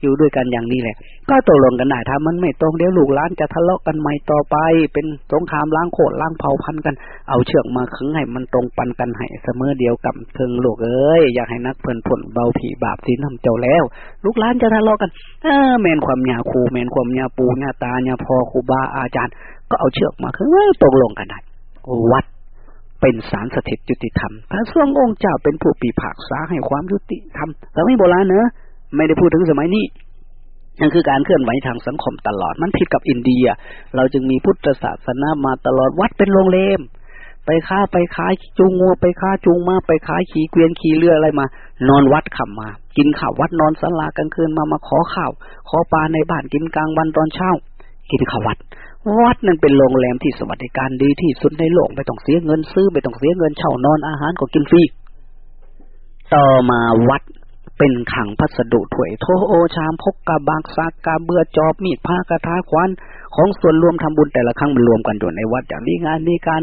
อยู่ด้วยกันอย่างนี้แหละ ก็ตกลงกันได้ถ้ามันไม่ตรงเดี๋ยวลูกหลานจะทะเลาะกันใหม่ต่อไป เป็นสงครามล้างโคตรล้างเผ่าพันธุ์กัน เอาเชือกมาขึงให้มันตรงปันกันให้เสมอเดียวกับเพิงลูกเอ้ยอยากให้นักเพิ่นผลเบาผีบาปสินทำเจ้าแล้ว ลูกหลานจะทะเลาะกัน เออแมนความยาครูแมนความยาปูยาตายาพอครูบาอาจารย์ ก็เอาเชือกมาขึงตกลงกันได้วัดเป็นสารสถิตยุติธรรม พระสงองค์เจ้าเป็นผู้ปีผากษาให้ความยุติธรรมแต่ไม่โบราณเนอะ ไม่ได้พูดถึงสมัยนี้นั่นคือการเคลื่อนไหวทางสังคมตลอด มันผิดกับอินเดีย เราจึงมีพุทธศาสนามาตลอดวัดเป็นโรงเลม ไปค้าไปขายจูงงัวไปค้าจูงมาไปขายขี่เกวียนขี่เรืออะไรมา นอนวัดขับมา กินข้าววัดนอนสลากลางคืนมามาขอข้าว ขอปลาในบ้านกินกลางวันตอนเช้า กินข้าววัด วัดนั่นเป็นโรงแรมที่สวัสดิการดีที่สุดในโลกไม่ต้องเสียเงินซื้อไม่ต้องเสียเงินเช่านอนอาหารก็กินฟรีต่อมาวัด เป็นขังพัสดุถวยโทโอชามพกกาบากซากกาเบือจอบมีดผ้ากระทาควันของส่วนรวมทำบุญแต่ละครั้งมันรวมกันอยู่ในวัดอย่างนี้งานนี้การ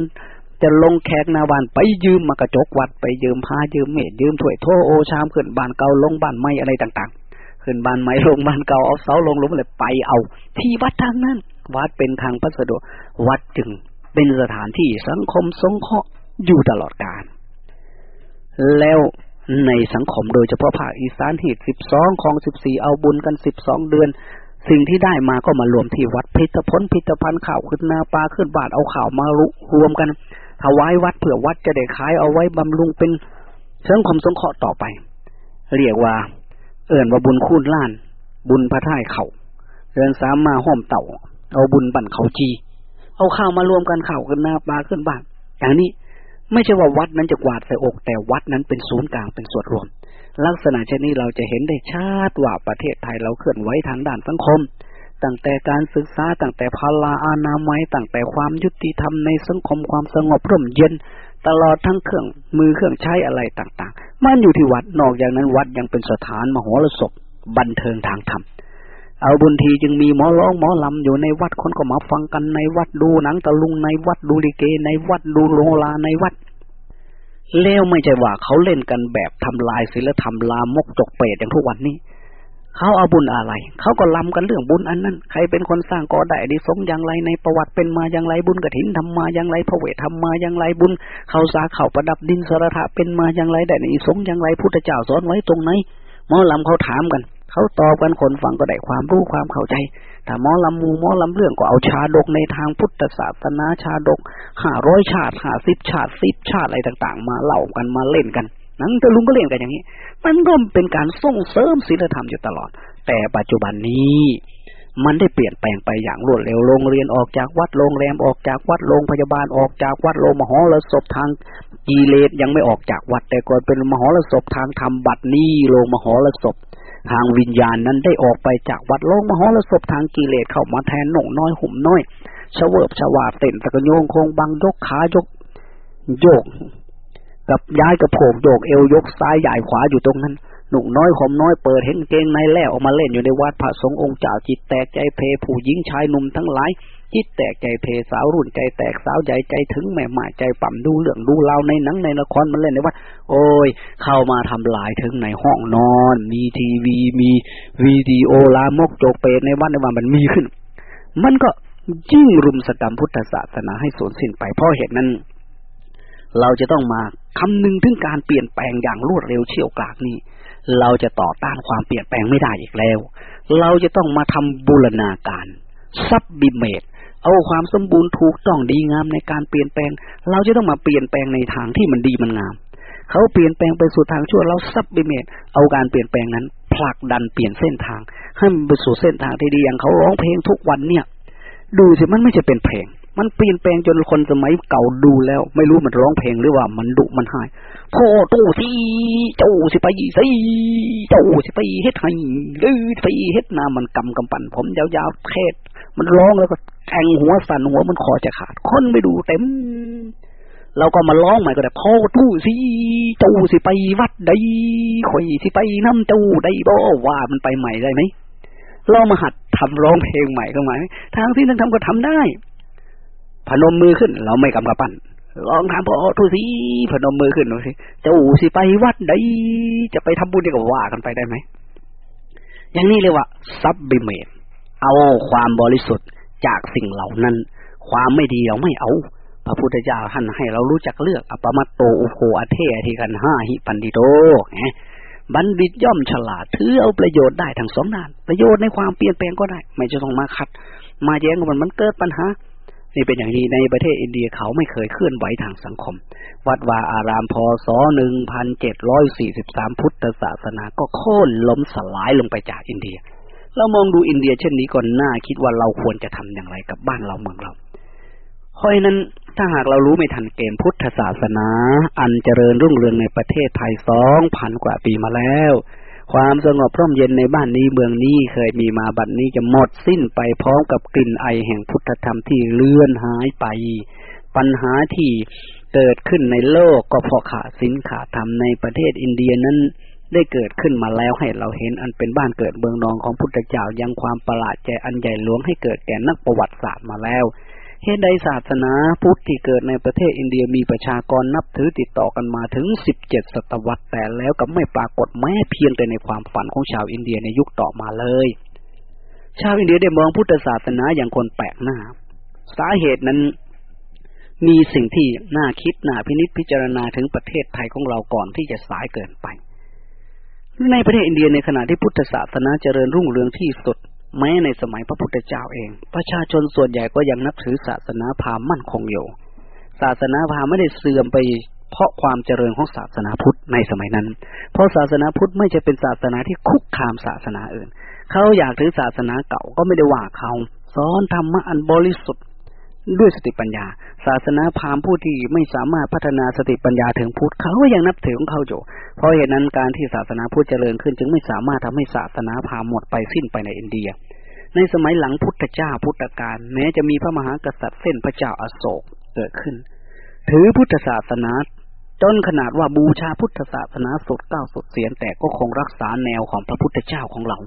จะลงแขกนาบานไปยืมมากระจกวัดไปยืมผ้ายืมเม็ดยืมถ้วยโทโอชามขึ้นบ้านเก่าลงบ้านใหม่อะไรต่างๆ ขึ้นบ้านใหม่ลงบ้านเก่าเอาเสาลงลงเลยไปเอา ที่วัดทางนั้น วัดเป็นทางพัสดุวัดจึงเป็นสถานที่สังคมสงเคราะห์อยู่ตลอดกาลแล้ว ในสังคมโดยเฉพาะภาคอีสานเหีดสิบสองของสิบสี่เอาบุญกันสิบสองเดือน สิ่งที่ได้มาก็มารวมที่วัดพิธพลพิธภัณฑ์ข่าวขึ้นนาปลาขึ้นบาทเอาข่าวมารวมกันถวายวัดเผื่อวัดจะได้ขายเอาไว้บำรุงเป็นสังความสงเคราะห์ต่อไป เรียกว่า เอิ่นว่าบุญคูณล้าน บุญพระท่ายเขาเรือนสามมาห้อมเต่า เอาบุญบั่นเขาจี เอาข้าวมารวมกันข่าวขึ้นนาปลาขึ้นบาทอย่างนี้ ไม่ใช่ว่าวัดนั้นจะกวาดใส่อก แต่วัดนั้นเป็นศูนย์กลางเป็นส่วนรวม ลักษณะเช่นนี้เราจะเห็นได้ชัดว่าประเทศไทยเราเคลื่อนไหวทางด้านสังคมตั้งแต่การศึกษาตั้งแต่พลาอานามัยตั้งแต่ความยุติธรรมในสังคมความสงบร่มเย็น ตลอดทั้งเครื่องมือเครื่องใช้อะไรต่าง ๆ มันอยู่ที่วัดนอกจากนั้นวัดยังเป็นสถานมโหรสพบันเทิงทางธรรม เอาบุญทีจึงมีหมอร้องหมอลำอยู่ในวัดคนก็มาฟังกันในวัดดูหนังตะลุงในวัดดูลิเก ในวัดดูโลลาในวัดเล้วไม่ใช่ว่าเขาเล่นกันแบบทำลายศีลธรรมลามกจกเปรตอย่างทุกวันนี้เขาเอาบุญอะไร เขาก็ลำกันเรื่องบุญอันนั้น ใครเป็นคนสร้างก่อได้ดีสมอย่างไรในประวัติเป็นมาอย่างไรบุญกระถินทำมาอย่างไรพระเวททำมาอย่างไรบุญเขาสาเข่าประดับดินสระทะเป็นมาอย่างไรได้ในสงอย่างไรพุทธเจ้าสอนไว้ตรงไหนหมอลำเขาถามกัน เขาตอบกันคนฟังก็ได้ความรู้ความเข้าใจ ถ้าหมอลำมูหมอลำเรื่องก็เอาชาดกในทางพุทธศาสนาชาดกห้าร้อยชาติห้าสิบชาติสิบชาติอะไรต่าง ๆ มาเล่ากันมาเล่นกันนังตะลุงก็เล่นกันอย่างนี้ มันก็เป็นการส่งเสริมศีลธรรมอยู่ตลอด แต่ปัจจุบันนี้มันได้เปลี่ยนแปลงไปอย่างรวดเร็ว โรงเรียนออกจากวัด โรงแรมออกจากวัด โรงพยาบาลออกจากวัด โรงมหรสพทางกีเลสยังไม่ออกจากวัด แต่ก่อนเป็นมหรสพทางธรรมบัดนี้โรงมหรสพ ทางวิญญาณนั้นได้ออกไปจากวัดโลกมหรสพทางกิเลสเข้ามาแทนหน่งน้อยหุ่มน้อยเฉวิบชวาเต้นตะกโยงโคงบังยกขายกโยก กับย้ายกระโผกโยกเอวยกซ้ายใหญ่ขวาอยู่ตรงนั้น หนุ่มน้อยห่มน้อยเปิดเห็นเกงในแล้วออกมาเล่นอยู่ในวัดพระสงฆ์องค์เจ้าจิตแตกใจเพผู้หญิงชายหนุ่มทั้งหลาย จิตแตกใจเพสาวรุ่นใจแตกสาวใหญ่ใจถึงแม่หมาใจปั่มดูเรื่องดูเล่าในหนังในละครมันเล่นในวัดโอ้ย เข้ามาทำลายถึงในห้องนอน มีทีวีมีวิดีโอลามกโจกเปรในวัดในวันมันมีขึ้น มันก็ยิ่งรุมสกรรมพุทธศาสนาให้สูญสิ้นไปเพราะเหตุนั้น เราจะต้องมาคำนึงถึงการเปลี่ยนแปลงอย่างรวดเร็วเชี่ยวกรากนี้ เราจะต่อต้านความเปลี่ยนแปลงไม่ได้อีกแล้ว เราจะต้องมาทำบูรณาการซับบิเมต เอาความสมบูรณ์ถูกต้องดีงามในการเปลี่ยนแปลง เราจะต้องมาเปลี่ยนแปลงในทางที่มันดีมันงาม เขาเปลี่ยนแปลงไปสู่ทางชั่วเราซับบิเมตเอาการเปลี่ยนแปลงนั้นผลักดันเปลี่ยนเส้นทาง ให้มันไปสู่เส้นทางที่ดีอย่างเขาร้องเพลงทุกวันเนี่ย ดูสิมันไม่ใช่เป็นเพลง มันเปลี่ยนแปลงจนคนสมัยเก่าดูแล้ว ไม่รู้มันร้องเพลงหรือว่ามันดุมันหายพ่อตู้สิเจ้าสิไปสิเจ้าสิไปเฮ็ดให้หรือไปเฮ็ดนามันกำกำปั่นผมยาวๆเทศ มันร้องแล้วก็แทงหัวสั่นหัวมันคอจะขาด คนไม่ดูเต็มเราก็มาร้องใหม่ก็ได้พ่อตู้สิเจ้าสิไปวัดใดข่อยสิไปน้ำเจ้าใดบ่ว่ามันไปใหม่ได้ไหมเรามาหัดทำร้องเพลงใหม่เข้ามาทางที่นั่งทำก็ทำได้ พนมมือขึ้น เราไม่กำกับปั้นลองถามพ่อทุสิพนมมือขึ้นดูสิเจ้าสิไปวัดใดจะไปทำบุญดีกว่ากันไปได้ไหมอย่างนี้เลยว่าซับบิเมต เอาความบริสุทธิ์จากสิ่งเหล่านั้น ความไม่ดีเราไม่เอา พระพุทธเจ้าท่านให้เรารู้จักเลือกอัปปมัตโตอุโภ อัตเถ อธิคคัณหาติปัณฑิโตไงบัณฑิตย่อมฉลาดถือเอาประโยชน์ได้ทั้งสองด้าน ประโยชน์ในความเปลี่ยนแปลงก็ได้ ไม่จะต้องมาขัด มาแย้งกันมันเกิดปัญหานี่เป็นอย่างนี้ในประเทศอินเดียเขาไม่เคยเคลื่อนไหวทางสังคม วัดวาอารามพศหนึ่งพันเจ็ดร้อยสี่สิบสามพุทธศาสนาก็โค่นล้มสลายลงไปจากอินเดีย เรามองดูอินเดียเช่นนี้ก่อนหน้าคิดว่าเราควรจะทำอย่างไรกับบ้านเราเมืองเราเพราะนั้นถ้าหากเรารู้ไม่ทันเกมพุทธศาสนา อันเจริญรุ่งเรืองในประเทศไทยสองพันกว่าปีมาแล้ว ความสงบพร่มเย็นในบ้านนี้เมืองนี้เคยมีมาบัดนนี้จะหมดสิ้นไปพร้อมกับกลิ่นไอแห่งพุทธธรรมที่เลื่อนหายไป ปัญหาที่เกิดขึ้นในโลกก็เพราะขาดสินขาดธรรมในประเทศอินเดียนั้น ได้เกิดขึ้นมาแล้วให้เราเห็นอันเป็นบ้านเกิดเมืองนองของพุทธเจ้ายังความประหลาดใจอันใหญ่หลวงให้เกิดแก่นักประวัติศาสตร์มาแล้วเหตุใดศาสนาพุทธที่เกิดในประเทศอินเดียมีประชากรนับถือติดต่อกันมาถึงสิบเจ็ดศตวรรษแต่แล้วก็ไม่ปรากฏแม้เพียงแต่ในความฝันของชาวอินเดียในยุคต่อมาเลย ชาวอินเดียได้มองพุทธศาสนาอย่างคนแปลกหน้า สาเหตุนั้นมีสิ่งที่น่าคิดน่าพินิจพิจารณาถึงประเทศไทยของเราก่อนที่จะสายเกินไป ในประเทศอินเดียในขณะที่พุทธศาสนาเจริญรุ่งเรืองที่สุด แม้ในสมัยพระพุทธเจ้าเอง ประชาชนส่วนใหญ่ก็ยังนับถือศาสนาพราหมณ์มั่นคงอยู่ ศาสนาพราหมณ์ไม่ได้เสื่อมไปเพราะความเจริญของศาสนาพุทธในสมัยนั้น เพราะศาสนาพุทธไม่จะเป็นศาสนาที่คุกคามศาสนาอื่น เขาอยากถือศาสนาเก่าก็ไม่ได้ว่าเขาสอนธรรมะอันบริสุทธิ์ ด้วยสติปัญญา ศาสนาพราหมณ์ผู้ที่ไม่สามารถพัฒนาสติปัญญาถึงพุทธเขาก็ยังนับถือของเขาอยู่ เพราะเหตุนั้นการที่ศาสนาพุทธเจริญขึ้น จึงไม่สามารถทำให้ศาสนาพราหมณ์หมดไปสิ้นไปในอินเดีย ในสมัยหลังพุทธเจ้าพุทธกาลแม้จะมีพระมหากษัตริย์เส้นพระเจ้าอาโศกเกิดขึ้น ถือพุทธศาสนาจนขนาดว่าบูชาพุทธศาสนาสุดเก้าสุดเสียนแต่ก็คงรักษาแนวของพระพุทธเจ้าของเรา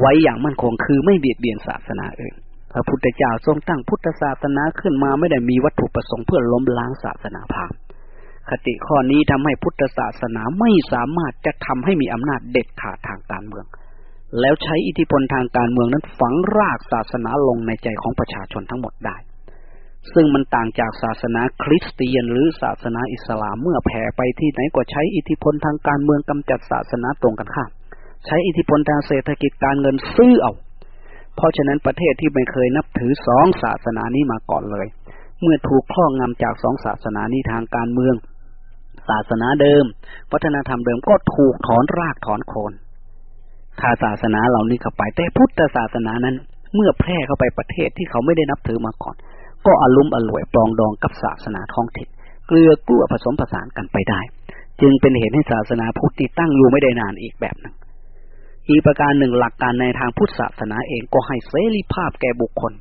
ไว้อย่างมั่นคงคือไม่เบียดเบียนศาสนาอื่น พระพุทธเจ้าทรงตั้งพุทธศาสนาขึ้นมาไม่ได้มีวัตถุประสงค์เพื่อล้มล้างศาสนาพราหมณ์คติข้อนี้ทำให้พุทธศาสนาไม่สามารถจะทำให้มีอำนาจเด็ดขาดทางการเมือง แล้วใช้อิทธิพลทางการเมืองนั้นฝังรากศาสนาลงในใจของประชาชนทั้งหมดได้ ซึ่งมันต่างจากศาสนาคริสเตียนหรือศาสนาอิสลามเมื่อแผ่ไปที่ไหนก็ใช้อิทธิพลทางการเมืองกำจัดศาสนาตรงกันข้ามใช้อิทธิพลทางเศรษฐกิจการเงินซื้อเอา เพราะฉะนั้นประเทศที่ไม่เคยนับถือสองศาสนานี้มาก่อนเลย เมื่อถูกครอบงำจากสองศาสนานี้ทางการเมือง ศาสนาเดิม วัฒนธรรมเดิมก็ถูกถอนรากถอนโคนถ้าศาสนาเหล่านี้เข้าไป แต่พุทธศาสนานั้น เมื่อแพร่เข้าไปประเทศที่เขาไม่ได้นับถือมาก่อน ก็อารมณ์อร่วยปลองดองกับศาสนาท้องถิ่นเกลือกลั้วผสมผสานกันไปได้ จึงเป็นเหตุให้ศาสนาพุทธตั้งอยู่ไม่ได้นานอีกแบบหนึ่ง อีกประการหนึ่งหลักการในทางพุทธศาสนาเองก็ให้เสรีภาพแก่บุคคล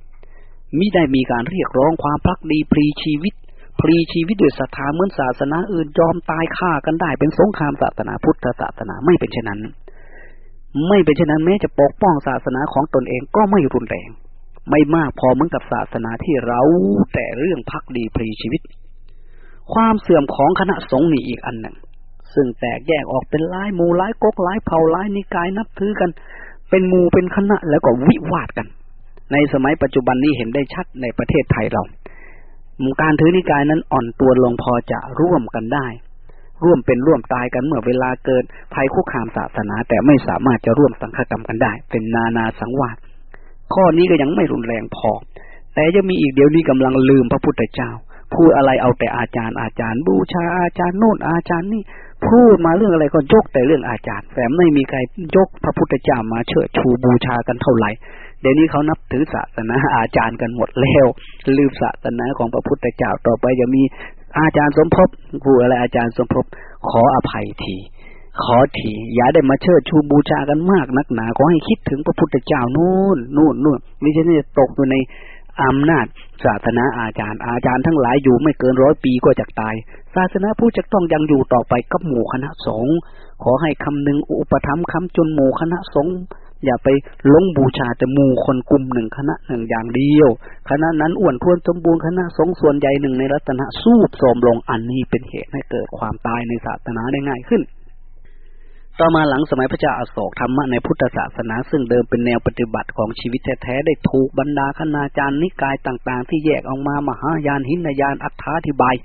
มิได้มีการเรียกร้องความพักดีพรีชีวิต พรีชีวิตด้วยศรัทธาเหมือนศาสนาอื่นยอมตายฆ่ากันได้เป็นสงครามศาสนาพุทธศาสนาไม่เป็นเช่นนั้น ไม่เป็นเช่นนั้นแม้จะปกป้องศาสนาของตนเองก็ไม่รุนแรง ไม่มากพอเหมือนกับศาสนาที่เราแต่เรื่องพักดีพรีชีวิต ความเสื่อมของคณะสงฆ์นี่อีกอันหนึ่ง ซึ่งแตกแยกออกเป็นหลายหมู่หลายก๊กหลายเผ่าหลายนิกายนับถือกัน เป็นหมู่เป็นคณะแล้วก็วิวาทกัน ในสมัยปัจจุบันนี้เห็นได้ชัดในประเทศไทยเราการถือนิกายนั้นอ่อนตัวลงพอจะร่วมกันได้ ร่วมเป็นร่วมตายกันเมื่อเวลาเกิดภัยคุกคามศาสนา แต่ไม่สามารถจะร่วมสังฆกรรมกันได้ เป็นนานาสังวาสข้อนี้ก็ยังไม่รุนแรงพอ แต่ยังมีอีกเดี๋ยวนี้กำลังลืมพระพุทธเจ้า พูดอะไรเอาแต่อาจารย์อาจารย์ บูชาอาจารย์โน่นอาจารย์นี่ พูดมาเรื่องอะไรก็ยกแต่เรื่องอาจารย์ แต่ไม่มีใครยกพระพุทธเจ้ามาเชิดชูบูชากันเท่าไหร่เดี๋ยวนี้เขานับถือศาสนาอาจารย์กันหมดแล้ว ลืมศาสนาของพระพุทธเจ้าต่อไปจะมีอาจารย์สมภพพูดอะไรอาจารย์สมภพขออภัยทีขอทีอย่าได้มาเชิดชูบูชากันมากนักหนา ขอให้คิดถึงพระพุทธเจ้านู่นนู่นนู่นไม่ใช่นี่ตกอยู่ใน อำนาจศาสนาอาจารย์ อาจารย์ทั้งหลายอยู่ไม่เกินร้อยปีก็จะตาย ศาสนาผู้จะต้องยังอยู่ต่อไปกับหมู่คณะสงฆ์ขอให้คำหนึ่งอุปธรรมคำจนหมู่คณะสงฆ์อย่าไปลงบูชาแต่หมู่คนกลุ่มหนึ่งคณะหนึ่งอย่างเดียว คณะนั้นอ้วนท้วนสมบูรณ์คณะสงฆ์ส่วนใหญ่หนึ่งในรัตนะสู้โทมลงอันนี้เป็นเหตุให้เกิดความตายในศาสนาได้ง่ายขึ้น ต่อมาหลังสมัยพระเจ้าอาโศกธรรมะในพุทธศาสนา ซึ่งเดิมเป็นแนวปฏิบัติของชีวิตแท้ๆได้ถูกบรรดาคณาจารย์นิกายต่าง ๆ ที่แยกออกมามหายานหินยานอัฏฐาธิบาย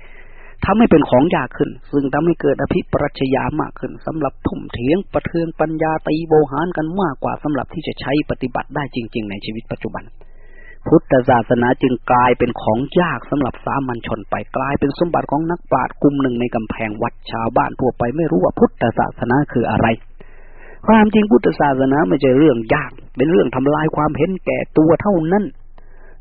ทำให้เป็นของยากขึ้น ซึ่งทำให้เกิดอภิปรัชญามากขึ้นสำหรับทุ่มเถียงประเทืองปัญญาตีโบหารกันมากกว่าสำหรับที่จะใช้ปฏิบัติได้จริง ๆ ในชีวิตปัจจุบัน พุทธศาสนาจึงกลายเป็นของยากสำหรับสามัญชนไปกลายเป็นสมบัติของนักปราชญ์กลุ่มหนึ่งในกำแพงวัดชาวบ้านทั่วไปไม่รู้ว่าพุทธศาสนาคืออะไร ความจริงพุทธศาสนาไม่ใช่เรื่องยาก เป็นเรื่องทำลายความเห็นแก่ตัวเท่านั้น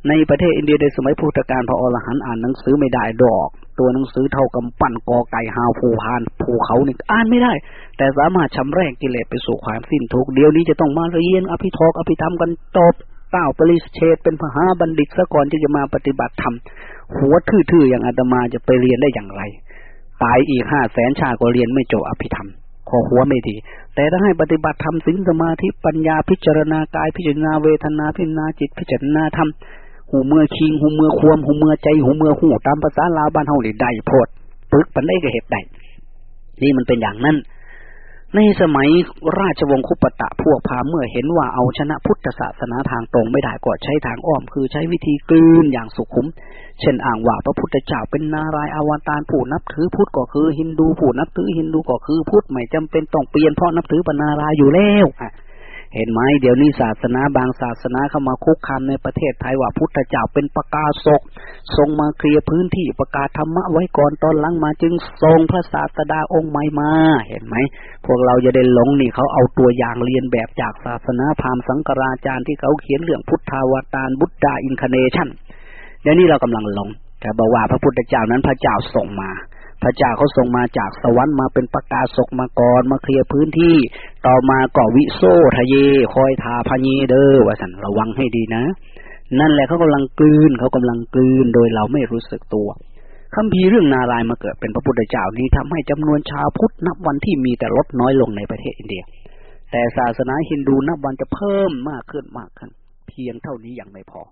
ในประเทศอินเดียในสมัยพุทธกาลพระอรหันต์อ่านหนังสือไม่ได้ดอก ตัวหนังสือเท่ากับปั่นกอไก่หาวภูพานภูเขานี่อ่านไม่ได้ แต่สามารถชำแรกกิเลสไปสู่ความสิ้นทุกเดี๋ยวนี้จะต้องมาเรียนอภิทอกอภิธรรมกันจบ เต้าปริเชตเป็นพหาบัณฑิตซะก่อนที่จะมาปฏิบัติธรรมหัวทื่อๆอย่างอาตมาจะไปเรียนได้อย่างไร ตายอีกห้าแสนชาก็เรียนไม่จบอภิธรรมขอหัวไม่ดี แต่ถ้าให้ปฏิบัติธรรมสิงสมาธิปัญญาพิจารณากายพิจารณาเวทนาพิจารณาจิตพิจารณาธรรมหูเมื่อคิงหูเมื่อควมหูเมื่อใจหูเมื่อหูตามภาษาลาวบ้านเฮานี่ได้โพดปึกปันได้ก็เห็ดได้นี่มันเป็นอย่างนั้น ในสมัยราชวงศ์คุปตะพวกพาเมื่อเห็นว่าเอาชนะพุทธศาสนาทางตรงไม่ได้ก็ใช้ทางอ้อม คือใช้วิธีกลืนอย่างสุขุม เช่นอ่างว่าพระพุทธเจ้าเป็นนารายอวตารผู้นับถือพุทธก็คือฮินดูผู้นับถือฮินดูก็คือพุทธไม่จำเป็นต้องเปลี่ยนเพราะนับถือปนารายอยู่แล้ว เห็นไหมเดี๋ยวนี้ศาสนาบางศาสนาเข้ามาคุกคามในประเทศไทยว่าพุทธเจ้าเป็นประกาศกทรงมาเคลียร์พื้นที่ประกาศธรรมะไว้ก่อนตอนหลังมาจึงทรงพระศาสดาองค์ใหม่มา เห็นไหมพวกเราจะได้หลงนี่เขาเอาตัวอย่างเรียนแบบจากศาสนาพราหมณ์สังกราจารย์ที่เขาเขียนเรื่องพุทธาวตารบุตดาอินคเนชั่นเดี๋ยวนี้เรากำลังหลงแต่บอกว่าพระพุทธเจ้านั้นพระเจ้าส่งมา พระเจ้าเขาส่งมาจากสวรรค์มาเป็นประกาศกมาก่อนมาเคลียร์พื้นที่ ต่อมาก็วิโซทะเย คอยทาพญเด้อว่าสันระวังให้ดีนะ นั่นแหละเขากำลังกลืนเขากำลังกลืนโดยเราไม่รู้สึกตัวคำพีร์เรื่องนารายมาเกิดเป็นพระพุทธเจ้านี้ทำให้จำนวนชาวพุทธนับวันที่มีแต่ลดน้อยลงในประเทศอินเดีย แต่ศาสนาฮินดูนับวันจะเพิ่มมากขึ้นมากขึ้น เพียงเท่านี้ยังไม่พอ